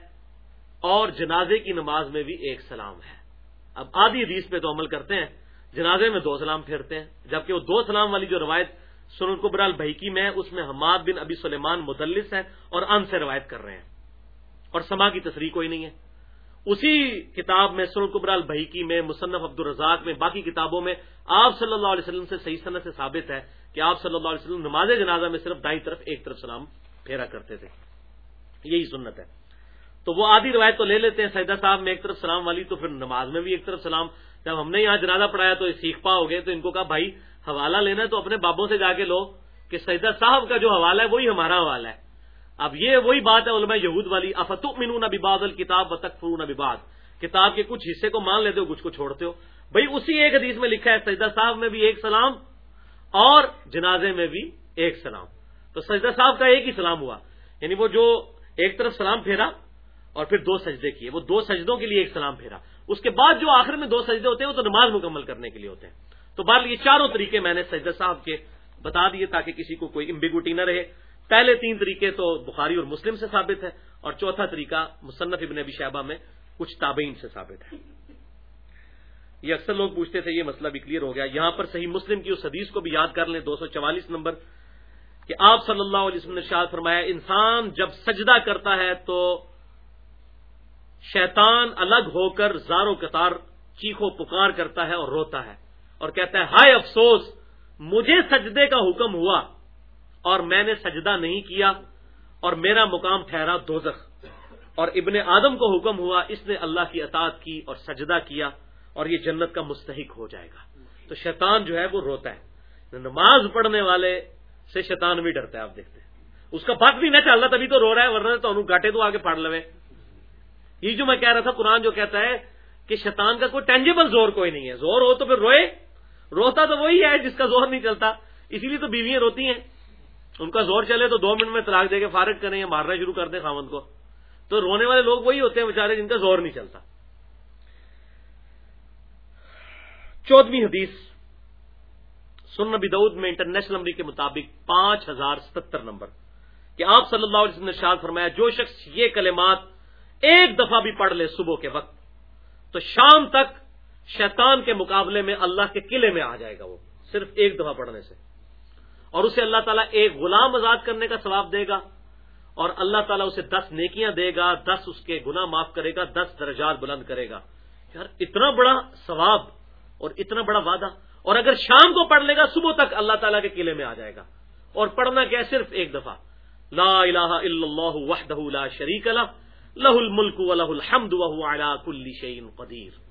اور جنازے کی نماز میں بھی ایک سلام ہے۔ اب آدھی حدیث پہ تو عمل کرتے ہیں، جنازے میں دو سلام پھیرتے ہیں، جبکہ وہ دو سلام والی جو روایت سن قبرال بھائی میں، اس میں حماد بن ابی سلیمان مدلس ہے اور ان سے روایت کر رہے ہیں۔ اور سما کی تصریح کوئی نہیں ہے۔ اسی کتاب میں سن قبرال بحیکی میں، مصنف عبد الرزاق میں، باقی کتابوں میں آپ صلی اللہ علیہ وسلم سے صحیح صنعت سے ثابت ہے کہ آپ صلی اللہ علیہ وسلم نماز جنازہ میں صرف دائیں طرف، ایک طرف سلام پھیرا کرتے تھے۔ یہی سنت ہے۔ تو وہ آدھی روایت تو لے لیتے ہیں، سیدہ صاحب میں ایک طرف سلام والی تو پھر نماز میں بھی ایک طرف سلام۔ جب ہم نے یہاں جنازہ پڑھایا تو سیکھ پا ہو گئے تو ان کو کہا، بھائی حوالہ لینا ہے تو اپنے بابوں سے جا کے لو کہ سیدہ صاحب کا جو حوالہ ہے وہی ہمارا حوالہ ہے۔ اب یہ وہی بات ہے علماء یہود والی افت منون ابھی بادل کتاب باد کتاب کے کچھ حصے کو مان لیتے ہو، کچھ کو چھوڑتے ہو۔ بھائی اسی ایک حدیث میں لکھا ہے سجدہ صاحب میں بھی ایک سلام اور جنازے میں بھی ایک سلام۔ تو سجدہ صاحب کا ایک ہی سلام ہوا۔ یعنی وہ جو ایک طرف سلام پھیرا اور پھر دو سجدے کیے۔ وہ دو سجدوں کے لیے ایک سلام پھیرا۔ اس کے بعد جو آخر میں دو سجدے ہوتے ہیں، وہ تو نماز مکمل کرنے کے لیے ہوتے ہیں۔ تو بہر یہ چاروں طریقے میں نے سجدہ صاحب کے بتا دیے تاکہ کسی کو کوئی امبیگوٹی نہ رہے۔ پہلے تین طریقے تو بخاری اور مسلم سے ثابت ہے اور چوتھا طریقہ مصنف ابن ابی شہبہ میں کچھ تابعین سے ثابت ہے۔ یہ اکثر لوگ پوچھتے تھے یہ مسئلہ بھی کلیئر ہو گیا۔ یہاں پر صحیح مسلم کی اس حدیث کو بھی یاد کر لیں، دو سو چوالیس نمبر، کہ آپ صلی اللہ علیہ وسلم نے شاد فرمایا، انسان جب سجدہ کرتا ہے تو شیطان الگ ہو کر زاروں قطار چیخو پکار کرتا ہے اور روتا ہے۔ اور کہتا ہے، ہائے افسوس، مجھے سجدے کا حکم ہوا اور میں نے سجدہ نہیں کیا اور میرا مقام ٹھہرا دوزخ اور ابن آدم کو حکم ہوا، اس نے اللہ کی اطاعت کی اور سجدہ کیا اور یہ جنت کا مستحق ہو جائے گا۔ تو شیطان جو ہے وہ روتا ہے۔ نماز پڑھنے والے سے شیطان بھی ڈرتا ہے، آپ دیکھتے ہیں۔ اس کا بات بھی نہ چل رہا تبھی تو رو رہا ہے، ورنہ تو گاٹے تو آگے پڑ لوے۔ یہ جو میں کہہ رہا تھا، قرآن جو کہتا ہے کہ شیطان کا کوئی ٹینجیبل زور کوئی نہیں ہے۔ زور ہو تو پھر روئے۔ روتا تو وہی ہے جس کا زور نہیں چلتا۔ اسی لیے تو بیویاں روتی ہیں۔ ان کا زور چلے تو دو منٹ میں طلاق دے کے فارغ کریں یا مارنا شروع کر دیں خامند کو۔ تو رونے والے لوگ وہی ہوتے ہیں بےچارے جن کا زور نہیں چلتا۔ چودہویں حدیث۔ سن نبی دعود میں انٹرنیشنل نمبر کے مطابق پانچ ہزار ستر نمبر۔ کہ آپ صلی اللہ علیہ وسلم نے شاد فرمایا، جو شخص یہ کلمات ایک دفعہ بھی پڑھ لے صبح کے وقت، تو شام تک شیطان کے مقابلے میں اللہ کے قلعے میں آ جائے گا وہ، صرف ایک دفعہ پڑھنے سے۔ اور اسے اللہ تعالیٰ ایک غلام آزاد کرنے کا ثواب دے گا، اور اللہ تعالیٰ اسے دس نیکیاں دے گا، دس اس کے گناہ معاف کرے گا، دس درجات بلند کرے گا۔ یار، اتنا بڑا ثواب اور اتنا بڑا وعدہ۔ اور اگر شام کو پڑھ لے گا، صبح تک اللہ تعالیٰ کے قلعے میں آ جائے گا۔ اور پڑھنا کیا صرف ایک دفعہ۔ لا الہ الا اللہ وحدہ لا شریک لہ لہ الملک و لہ الحمد علی کل شیء قدیر۔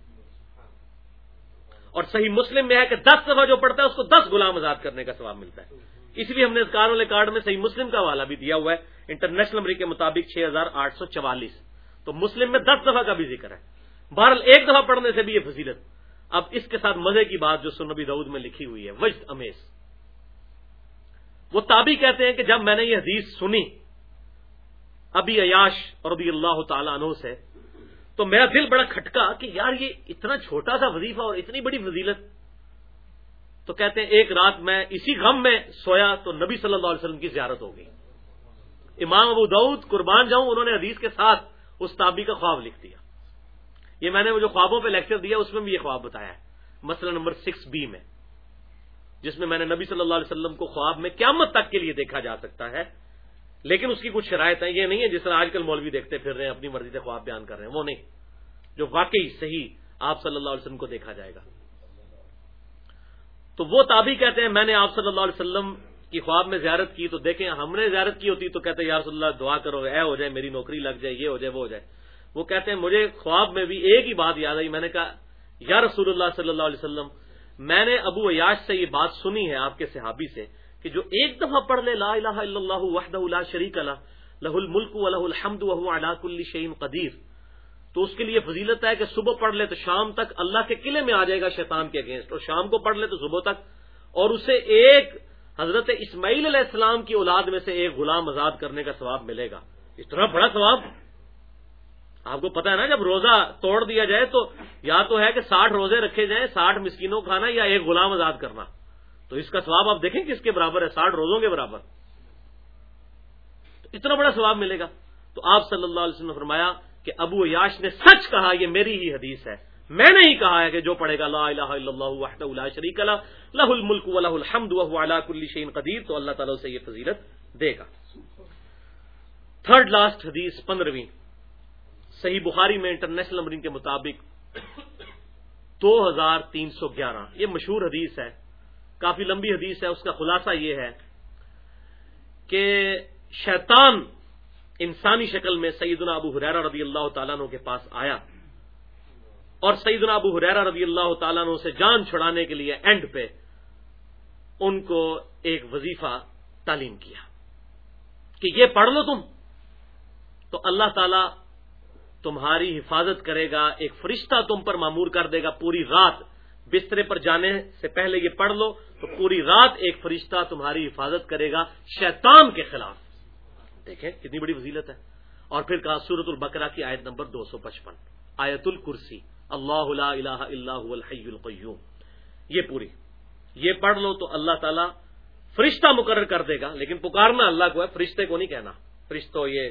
اور صحیح مسلم میں ہے کہ دس دفعہ جو پڑھتا ہے اس کو دس غلام آزاد کرنے کا ثواب ملتا ہے۔ اس لیے ہم نے اس کار والے کارڈ میں صحیح مسلم کا حوالہ بھی دیا ہوا ہے۔ انٹرنیشنل نمبر کے مطابق چھ ہزار آٹھ سو چوالیس۔ تو مسلم میں دس دفعہ کا بھی ذکر ہے۔ بہرحال ایک دفعہ پڑھنے سے بھی یہ فضیلت۔ اب اس کے ساتھ مزے کی بات جو سنبی دعود میں لکھی ہوئی ہے، وجد امیز۔ وہ تابی کہتے ہیں کہ جب میں نے یہ حدیث سنی ابھی عیاش اور ابھی اللہ تعالیٰ عنہ سے تو میرا دل بڑا کھٹکا کہ یار یہ اتنا چھوٹا سا وظیفہ اور اتنی بڑی فضیلت۔ تو کہتے ہیں ایک رات میں اسی غم میں سویا تو نبی صلی اللہ علیہ وسلم کی زیارت ہو گئی۔ امام ابو دعود قربان جاؤں، انہوں نے حدیث کے ساتھ اس تابی کا خواب لکھ دیا۔ یہ میں نے وہ جو خوابوں پہ لیکچر دیا، اس میں بھی یہ خواب بتایا ہے۔ مسئلہ نمبر سکس بی میں، جس میں میں نے نبی صلی اللہ علیہ وسلم کو خواب میں قیامت تک کے لیے دیکھا جا سکتا ہے۔ لیکن اس کی کچھ شرائط ہیں یہ نہیں ہے جس طرح آج کل مولوی دیکھتے پھر رہے ہیں، اپنی مرضی سے خواب بیان کر رہے ہیں، وہ نہیں۔ جو واقعی صحیح آپ صلی اللہ علیہ وسلم کو دیکھا جائے گا۔ تو وہ تابی کہتے ہیں، میں نے آپ صلی اللہ علیہ وسلم کی خواب میں زیارت کی تو دیکھیں، ہم نے زیارت کی ہوتی تو کہتے ہیں، یا رسول اللہ، دعا کرو، اے ہو جائے، میری نوکری لگ جائے، یہ ہو جائے، وہ ہو جائے۔ وہ کہتے ہیں، مجھے خواب میں بھی ایک ہی بات یاد آئی، میں نے کہا، یا رسول اللہ صلی اللہ علیہ وسلم، میں نے ابو ایاش سے یہ بات سنی ہے آپ کے صحابی سے کہ جو ایک دفعہ پڑھ لے، لا الہ الا اللہ وحدہ لا شریک اللہ لہ الملک و لہ الحمد وهو علی کل شیء قدیر. تو اس کے لیے فضیلت ہے کہ صبح پڑھ لے تو شام تک اللہ کے قلعے میں آ جائے گا شیطان کے اگینسٹ اور شام کو پڑھ لے تو صبح تک. اور اسے ایک حضرت اسماعیل علیہ السلام کی اولاد میں سے ایک غلام آزاد کرنے کا ثواب ملے گا. اتنا بڑا ثواب. آپ کو پتا ہے نا جب روزہ توڑ دیا جائے تو یا تو ہے کہ ساٹھ روزے رکھے جائیں، ساٹھ مسکینوں کھانا یا ایک غلام آزاد کرنا. تو اس کا ثواب آپ دیکھیں کس کے برابر ہے؟ ساٹھ روزوں کے برابر۔ تو اتنا بڑا ثواب ملے گا۔ تو آپ صلی اللہ علیہ وسلم نے فرمایا کہ ابو یاش نے سچ کہا، یہ میری ہی حدیث ہے۔ میں نے ہی کہا ہے کہ جو پڑھے گا، لا الہ الا اللہ وحدہ لا شریک اللہ لہ الملک و لہ الحمد وهو علی کل شیء قدیر، تو اللہ تعالی اسے یہ فضیلت دے گا۔ تھرڈ لاسٹ حدیث پندرہویں صحیح بخاری میں انٹرنیشنل نمبرنگ کے مطابق دو ہزار تین سو گیارہ۔ یہ مشہور حدیث ہے۔ کافی لمبی حدیث ہے، اس کا خلاصہ یہ ہے کہ شیطان انسانی شکل میں سیدنا ابو حریرا رضی اللہ تعالیٰ عنہ کے پاس آیا اور سیدنا ابو حریرا رضی اللہ تعالیٰ عنہ سے جان چھڑانے کے لیے اینڈ پہ ان کو ایک وظیفہ تعلیم کیا کہ یہ پڑھ لو تم، تو اللہ تعالی تمہاری حفاظت کرے گا، ایک فرشتہ تم پر معمور کر دے گا، پوری رات بسترے پر جانے سے پہلے یہ پڑھ لو تو پوری رات ایک فرشتہ تمہاری حفاظت کرے گا شیطان کے خلاف۔ دیکھیں کتنی بڑی وزیلت ہے۔ اور پھر کہا سورت البقرہ کی آیت نمبر دو سو پچپن۔ آیت الکرسی۔ اللہ لا الہ الا هو الحی القیوم۔ یہ پوری۔ یہ پڑھ لو تو اللہ تعالیٰ فرشتہ مقرر کر دے گا۔ لیکن پکارنا اللہ کو ہے، فرشتے کو نہیں کہنا۔ فرشتوں یہ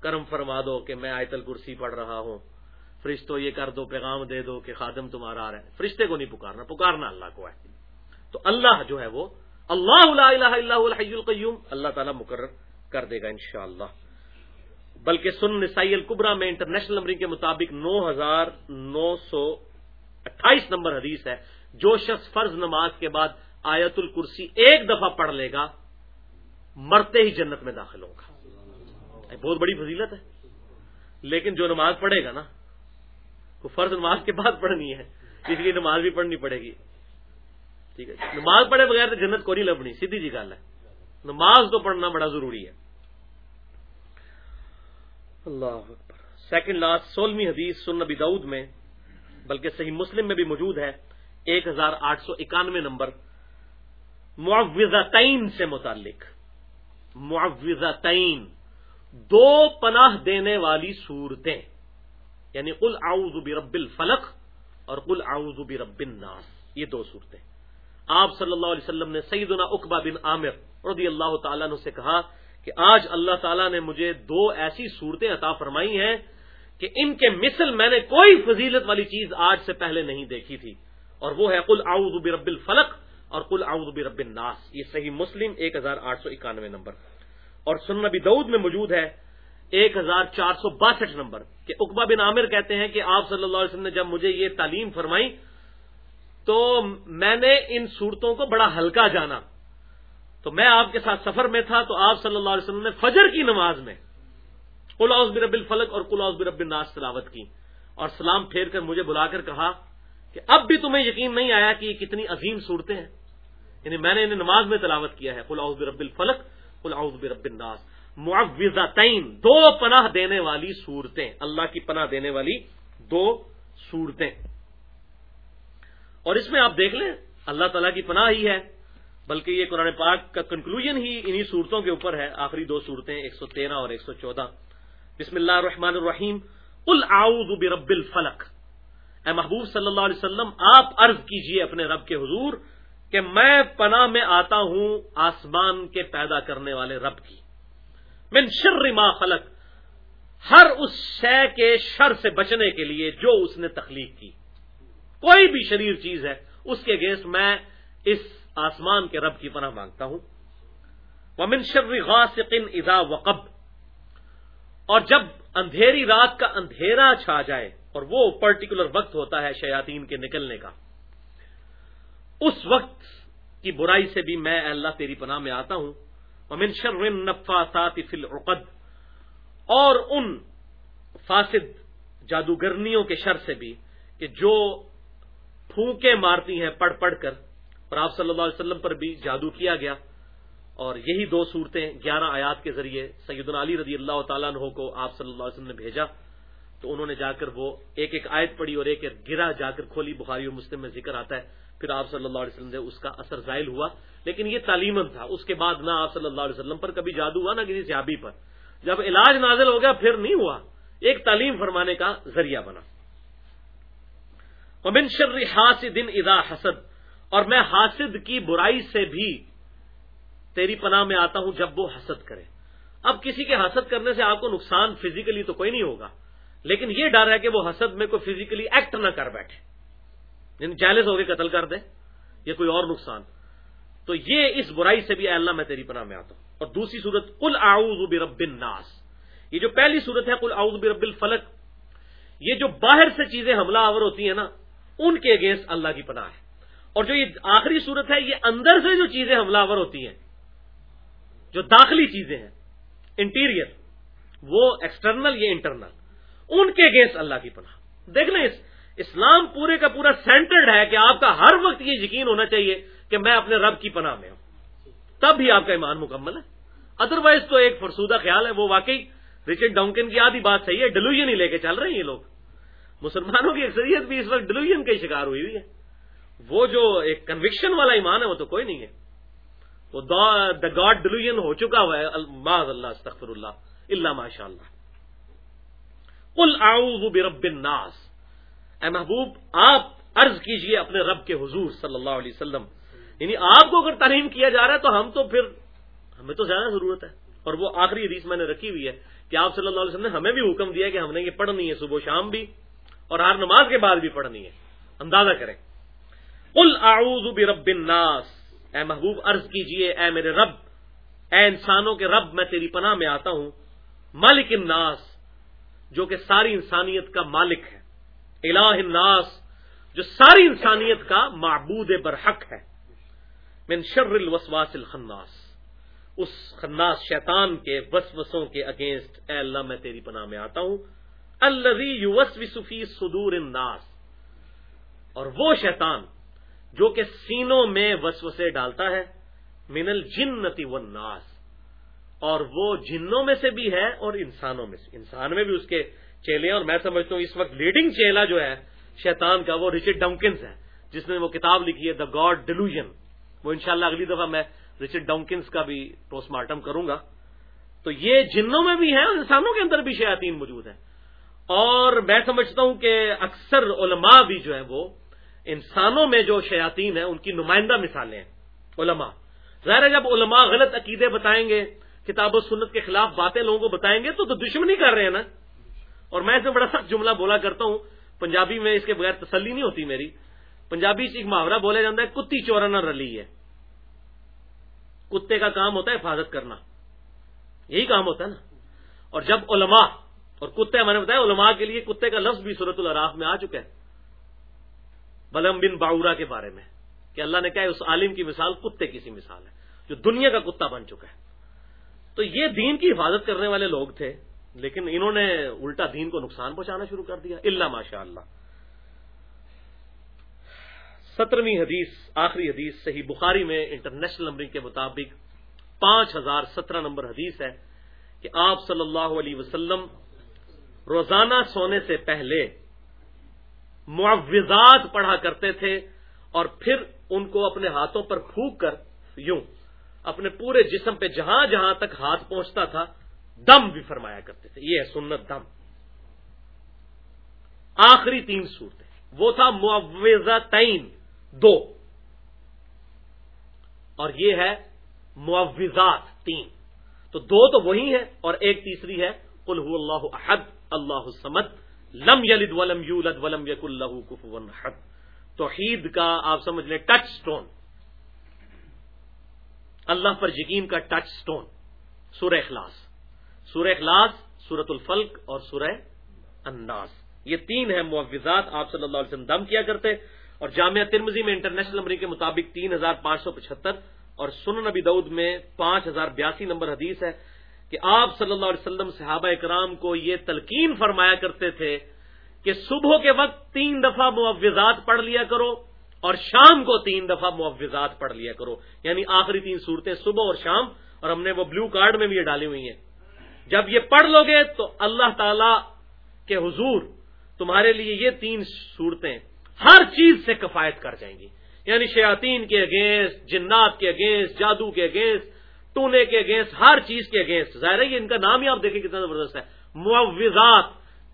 کرم فرما دو کہ میں آیت الکرسی پڑھ رہا ہوں۔ فرشتوں یہ کر دو، پیغام دے دو کہ خادم تمہارا آ رہا ہے۔ فرشتے کو نہیں پکارنا پکارنا اللہ کو ہے۔ تو اللہ جو ہے وہ، اللہ لا الہ الا الحی القیوم، اللہ تعالیٰ مقرر کر دے گا انشاءاللہ۔ بلکہ سن نسائی القبرا میں انٹرنیشنل نمبرنگ کے مطابق نو ہزار نو سو اٹھائیس نمبر حدیث ہے۔ جو شخص فرض نماز کے بعد آیت الکرسی ایک دفعہ پڑھ لے گا، مرتے ہی جنت میں داخل ہوگا۔ بہت بڑی فضیلت ہے۔ لیکن جو نماز پڑھے گا نا وہ فرض نماز کے بعد پڑھنی ہے اس لیے نماز بھی پڑھنی پڑے گی۔ ٹھیک ہے۔ نماز پڑھے بغیر تو جنت کو نہیں لبنی، سیدھی جی گل ہے۔ نماز تو پڑھنا بڑا ضروری ہے۔ اللہ سیکنڈ لاسٹ سولہویں حدیث سن نبی دعود میں، بلکہ صحیح مسلم میں بھی موجود ہے۔ ایک ہزار آٹھ سو اکانوے نمبر۔ معوضتین سے متعلق۔ معوضتین دو پناہ دینے والی صورتیں۔ یعنی قل اعوذ برب الفلق اور قل اعوذ برب الناس، یہ دو صورتیں۔ آپ صلی اللہ علیہ وسلم نے سیدنا اقبا بن عامر رضی اللہ تعالیٰ نے سے کہا کہ آج اللہ تعالیٰ نے مجھے دو ایسی صورتیں عطا فرمائی ہیں کہ ان کے مثل میں نے کوئی فضیلت والی چیز آج سے پہلے نہیں دیکھی تھی، اور وہ ہے کل اعوذ برب الفلق اور کل اعوذ برب الناس۔ یہ صحیح مسلم ایک ہزار آٹھ سو اکانوے نمبر۔ اور سن نبی دعود میں موجود ہے ایک ہزار چار سو باسٹھ نمبر، کہ اقبا بن عامر کہتے ہیں کہ آپ صلی اللہ علیہ وسلم نے جب مجھے یہ تعلیم فرمائی، تو میں نے ان صورتوں کو بڑا ہلکا جانا۔ تو میں آپ کے ساتھ سفر میں تھا، تو آپ صلی اللہ علیہ وسلم نے فجر کی نماز میں قلاؤز برب الفلق اور قلاؤز برب الناس تلاوت کی۔ اور سلام پھیر کر مجھے بلا کر کہا کہ اب بھی تمہیں یقین نہیں آیا کہ یہ کتنی عظیم صورتیں ہیں۔ یعنی میں نے انہیں نماز میں تلاوت کیا ہے قلاؤز برب الفلق قلاؤز برب الناس۔ معوضتین دو پناہ دینے والی صورتیں، اللہ کی پناہ دینے والی دو صورتیں۔ اور اس میں آپ دیکھ لیں، اللہ تعالیٰ کی پناہ ہی ہے، بلکہ یہ قرآن پاک کا کنکلوژن ہی انہی صورتوں کے اوپر ہے۔ آخری دو صورتیں، ایک سو تیرہ اور ایک سو چودہ۔ بسم اللہ الرحمن الرحیم۔ قل اعوذ برب الفلق۔ اے محبوب صلی اللہ علیہ وسلم، آپ عرض کیجیے اپنے رب کے حضور کہ میں پناہ میں آتا ہوں آسمان کے پیدا کرنے والے رب کی۔ من شر ما خلق، ہر اس شے کے شر سے بچنے کے لیے جو اس نے تخلیق کی۔ کوئی بھی شریر چیز ہے، اس کے گیس میں اس آسمان کے رب کی پناہ مانگتا ہوں۔ وہ من شر غاسقن اذا وقب، اور جب اندھیری رات کا اندھیرا چھا جائے، اور وہ پرٹیکولر وقت ہوتا ہے شیاتین کے نکلنے کا، اس وقت کی برائی سے بھی میں اللہ تیری پناہ میں آتا ہوں۔ ومن شر النفاثات فی العقد، اور ان فاسد جادوگرنیوں کے شر سے بھی کہ جو پھونکے مارتی ہیں پڑھ پڑھ کر، اور آپ صلی اللہ علیہ وسلم پر بھی جادو کیا گیا۔ اور یہی دو صورتیں گیارہ آیات کے ذریعے سید علی رضی اللہ تعالیٰ عنہ کو آپ صلی اللہ علیہ وسلم نے بھیجا۔ تو انہوں نے جا کر وہ ایک ایک آیت پڑھی اور ایک ایک گرا جا کر کھولی، بخاری و مسلم میں ذکر آتا ہے۔ پھر آپ صلی اللہ علیہ وسلم سے اس کا اثر زائل ہوا، لیکن یہ تعلیمن تھا، اس کے بعد نہ آپ صلی اللہ علیہ وسلم پر کبھی جادو ہوا، نہ کسی سیابی پر۔ جب علاج نازل ہو گیا، پھر نہیں ہوا۔ ایک تعلیم فرمانے کا ذریعہ بنا۔ ومن شر حاسد اذا حسد، اور میں حاسد کی برائی سے بھی تیری پناہ میں آتا ہوں جب وہ حسد کرے۔ اب کسی کے حسد کرنے سے آپ کو نقصان فزیکلی تو کوئی نہیں ہوگا، لیکن یہ ڈر ہے کہ وہ حسد میں کوئی فزیکلی ایکٹ نہ کر بیٹھے۔ یعنی چیلنج ہو کے قتل کر دے یا کوئی اور نقصان۔ تو یہ اس برائی سے بھی اللہ میں تیری پناہ میں آتا ہوں۔ اور دوسری صورت کل اعوذ برب الناس۔ یہ جو پہلی صورت ہے کل اعوذ برب الفلق، یہ جو باہر سے چیزیں حملہ آور ہوتی ہیں نا، ان کے اگینسٹ اللہ کی پناہ ہے۔ اور جو یہ آخری صورت ہے، یہ اندر سے جو چیزیں حملہ آور ہوتی ہیں، جو داخلی چیزیں ہیں انٹیریئر وہ ایکسٹرنل یہ انٹرنل ان کے اگینسٹ اللہ کی پناہ۔ دیکھ لیں اس اسلام پورے کا پورا سینٹرڈ ہے کہ آپ کا ہر وقت یہ یقین ہونا چاہیے کہ میں اپنے رب کی پناہ میں ہوں۔ تب ہی آپ کا ایمان مکمل ہے۔ ادروائز تو ایک فرسودہ خیال ہے، وہ واقعی رچرڈ ڈاؤنکن کی آدھی بات صحیح ہے ڈلوژن ہی لے کے چل رہے ہیں یہ لوگ۔ مسلمانوں کی اکثریت بھی اس وقت ڈلوژن کا ہی شکار ہوئی ہوئی ہے۔ وہ جو ایک کنوکشن والا ایمان ہے، وہ تو کوئی نہیں ہے۔ وہ دا گاڈ ڈلوژن ہو چکا ہوا ہے۔ اللہ، استغفر اللہ اللہ ماشاء اللہ۔ اعوذ برب الناس۔ اے محبوب، آپ عرض کیجیے اپنے رب کے حضور صلی اللہ علیہ وسلم۔ یعنی آپ کو اگر تعلیم کیا جا رہا ہے تو ہم تو پھر، ہمیں تو زیادہ ضرورت ہے۔ اور وہ آخری حدیث میں نے رکھی ہوئی ہے کہ آپ صلی اللہ علیہ وسلم نے ہمیں بھی حکم دیا کہ ہم نے یہ پڑھنی ہے صبح شام بھی، اور ہر نماز کے بعد بھی پڑھنی ہے۔ اندازہ کریں۔ قل اعوذ برب الناس۔ اے محبوب، عرض کیجیے، اے میرے رب، اے انسانوں کے رب، میں تیری پناہ میں آتا ہوں۔ مالک الناس، جو کہ ساری انسانیت کا مالک ہے۔ الہ الناس، جو ساری انسانیت کا معبود برحق ہے۔ من شر الوسواس الخناس۔ اس خناس شیطان کے وسوسوں کے اگینسٹ اے اللہ میں تیری پناہ میں آتا ہوں۔ اللہ صدور الناس۔ اور وہ شیطان جو کہ سینوں میں وسوسے ڈالتا ہے، من الجنتی والناس۔ اور وہ جنوں میں سے بھی ہے اور انسانوں میں سے۔ انسان میں بھی اس کے چیلے اور میں سمجھتا ہوں اس وقت لیڈنگ چیلا جو ہے، شیطان کا، وہ ریچرڈ ڈمکنس ہے جس نے وہ کتاب لکھی ہے دا گاڈ ڈیلوژن وہ انشاءاللہ اگلی دفعہ میں رچرڈ ڈاؤنکنس کا بھی پوسٹ مارٹم کروں گا۔ تو یہ جنوں میں بھی ہیں اور انسانوں کے اندر بھی شیاطین موجود ہیں۔ اور میں سمجھتا ہوں کہ اکثر علماء بھی جو ہیں وہ انسانوں میں جو شیاطین ہیں، ان کی نمائندہ مثالیں ہیں۔ علماء۔ ظاہر ہے، جب علماء غلط عقیدے بتائیں گے، کتاب و سنت کے خلاف باتیں لوگوں کو بتائیں گے، تو تو دشمنی کر رہے ہیں نا۔ اور میں اسے بڑا سخت جملہ بولا کرتا ہوں، پنجابی میں اس کے بغیر تسلی نہیں ہوتی میری۔ پنجابی سے ایک محاورہ بولا جاتا ہے، کتی چورنا رلی ہے۔ کتے کا کام ہوتا ہے حفاظت کرنا۔ یہی کام ہوتا ہے نا۔ اور جب علماء، اور کتے، میں نے بتایا، علماء کے لیے کتے کا لفظ بھی صورت الراف میں آ چکا ہے۔ بلم بن باورا کے بارے میں، کہ اللہ نے کہا اس عالم کی مثال کتے کی سی مثال ہے، جو دنیا کا کتا بن چکا ہے۔ تو یہ دین کی حفاظت کرنے والے لوگ تھے۔ لیکن انہوں نے الٹا دین کو نقصان پہنچانا شروع کر دیا اللہ ماشاء اللہ سترویں حدیث، آخری حدیث، صحیح بخاری میں انٹرنیشنل نمبرنگ کے مطابق پانچ ہزار سترہ نمبر حدیث ہے کہ آپ صلی اللہ علیہ وسلم روزانہ سونے سے پہلے معوضات پڑھا کرتے تھے اور پھر ان کو اپنے ہاتھوں پر پھونک کر، یوں، اپنے پورے جسم پہ جہاں جہاں تک ہاتھ پہنچتا تھا دم بھی فرمایا کرتے تھے۔ یہ ہے سنت دم۔ آخری تین صورتیں۔ وہ تھا معوضہ تعین دو۔ اور یہ ہے معوضات تین۔ تو دو تو وہی ہے اور ایک تیسری ہے، قل هو اللہ احد، اللہ سمد لم یلد ولم یولد ولم یق اللہ کفون حد توحید کا آپ سمجھ لیں ٹچ سٹون اللہ پر یقین کا ٹچ سٹون سورہ اخلاص۔ سورہ اخلاص سورت الفلق اور سورہ انداز یہ تین ہیں معوضات، آپ صلی اللہ علیہ وسلم دم کیا کرتے اور جامعہ ترمزی میں انٹرنیشنل نمبر کے مطابق تین ہزار پانچ سو پچہتر اور سن نبی دعود میں پانچ ہزار بیاسی نمبر حدیث ہے کہ آپ صلی اللہ علیہ وسلم صحابہ اکرام کو یہ تلقین فرمایا کرتے تھے کہ صبح کے وقت تین دفعہ معوضات پڑھ لیا کرو اور شام کو تین دفعہ معوضات پڑھ لیا کرو۔ یعنی آخری تین صورتیں صبح اور شام اور ہم نے وہ بلو کارڈ میں بھی یہ ڈالی ہوئی ہیں۔ جب یہ پڑھ لو گے تو اللہ تعالی کے حضور تمہارے لیے یہ تین صورتیں ہر چیز سے کفایت کر جائیں گی۔ یعنی شیاطین کے اگینسٹ، جنات کے اگینسٹ، جادو کے اگینسٹ، ٹونے کے اگینسٹ، ہر چیز کے اگینسٹ۔ ظاہر ہے ان کا نام ہی آپ دیکھیں کتنا زبردست ہے۔ معوضات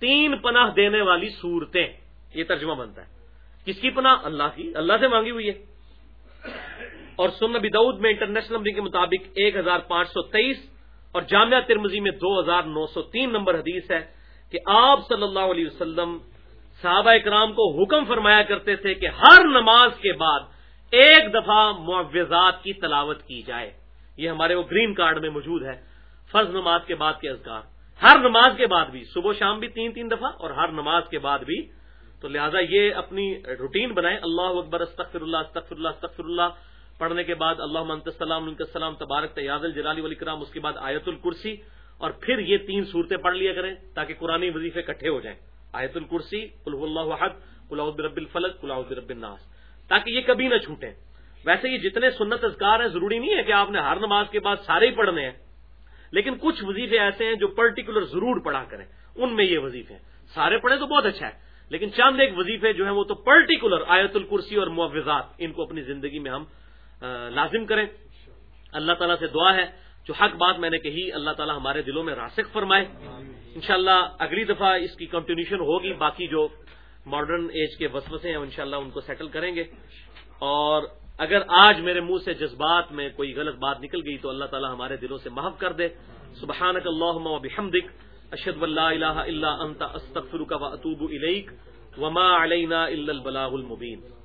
تین پناہ دینے والی صورتیں۔ یہ ترجمہ بنتا ہے۔ کس کی پناہ؟ اللہ کی۔ اللہ سے مانگی ہوئی ہے۔ اور سن نبی دعود میں انٹرنیشنل نمبر کے مطابق ایک ہزار پانچ سو تیئیس اور جامعہ ترمزی میں دو ہزار نو سو تین نمبر حدیث ہے کہ آپ صلی اللہ علیہ وسلم صحابہ اکرام کو حکم فرمایا کرتے تھے کہ ہر نماز کے بعد ایک دفعہ معوضات کی تلاوت کی جائے۔ یہ ہمارے وہ گرین کارڈ میں موجود ہے۔ فرض نماز کے بعد کے اذکار۔ ہر نماز کے بعد بھی، صبح شام بھی تین تین دفعہ اور ہر نماز کے بعد بھی۔ تو لہٰذا یہ اپنی روٹین بنائیں۔ اللہ اکبر، استغفر اللہ استغفر اللہ استغفر اللہ۔ پڑھنے کے بعد اللہ منت السلام السلام تبارک تیاز الجلالی ولی کرام، اس کے بعد آیت الکرسی اور پھر یہ تین صورتیں پڑھ لیا کریں تاکہ قرآن وظیفے اکٹھے ہو جائیں۔ آیت الکرسی قلح اللہ حد قلعود رب الفلق قلعود رب الناس۔ تاکہ یہ کبھی نہ چھوٹیں۔ ویسے یہ جتنے سنت اذکار ہیں، ضروری نہیں ہے کہ آپ نے ہر نماز کے بعد سارے ہی پڑھنے ہیں، لیکن کچھ وظیفے ایسے ہیں جو پرٹیکولر ضرور پڑھا کریں۔ ان میں یہ وظیفے ہیں۔ سارے پڑھیں تو بہت اچھا ہے، لیکن چاند ایک وظیفے جو ہیں وہ تو پرٹیکولر آیت الکرسی اور معوضات ان کو اپنی زندگی میں ہم لازم کریں۔ اللہ تعالیٰ سے دعا ہے۔ جو حق بات میں نے کہی اللہ تعالیٰ ہمارے دلوں میں راسک فرمائے۔ انشاءاللہ اگلی دفعہ اس کی کنٹینیوشن ہوگی۔ باقی جو ماڈرن ایج کے وسوسے ہیں انشاءاللہ ان کو سیٹل کریں گے۔ اور اگر آج میرے منہ سے جذبات میں کوئی غلط بات نکل گئی تو اللہ تعالیٰ ہمارے دلوں سے محف کر دے۔ سبحانک اللہم و بحمدک اشد اللہ الہ الا انت استغفرک و اطوب الیک۔ وما علینا الا البلاغ المبین۔